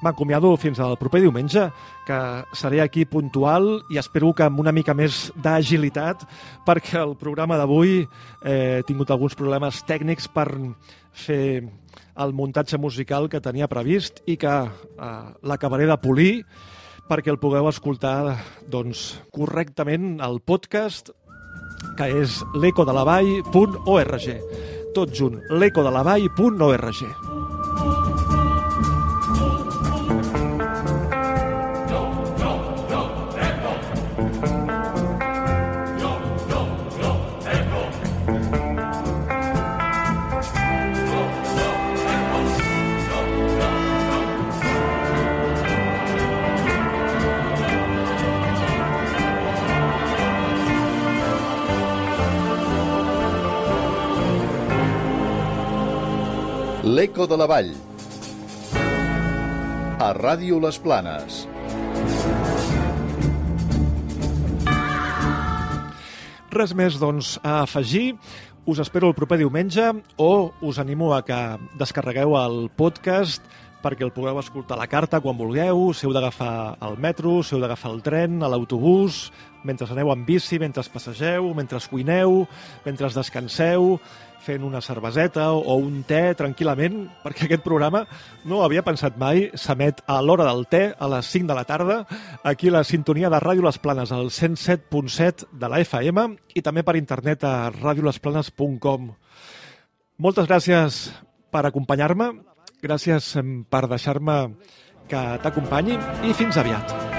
M'acomiado fins al proper diumenge, que seré aquí puntual i espero que amb una mica més d'agilitat, perquè el programa d'avui eh, he tingut alguns problemes tècnics per fer el muntatge musical que tenia previst i que eh, l'acabaré de polir perquè el pugueu escoltar doncs, correctament al podcast que és l'ecodelavall.org tot junt, l'ecodelavall.org L'Eco de la Vall. A Ràdio Les Planes. Res més, doncs, a afegir. Us espero el proper diumenge o us animo a que descarregueu el podcast perquè el pugueu escoltar a la carta quan vulgueu, si heu d'agafar el metro, si heu d'agafar el tren, a l'autobús, mentre aneu en bici, mentre passegeu, mentre cuineu, mentre descanseu, fent una cerveseta o un te tranquil·lament, perquè aquest programa no havia pensat mai, s'emet a l'hora del te, a les 5 de la tarda, aquí a la sintonia de Ràdio Les Planes, al 107.7 de la FM i també per internet a radiolesplanes.com. Moltes gràcies per acompanyar-me, gràcies per deixar-me que t'acompanyi i fins aviat.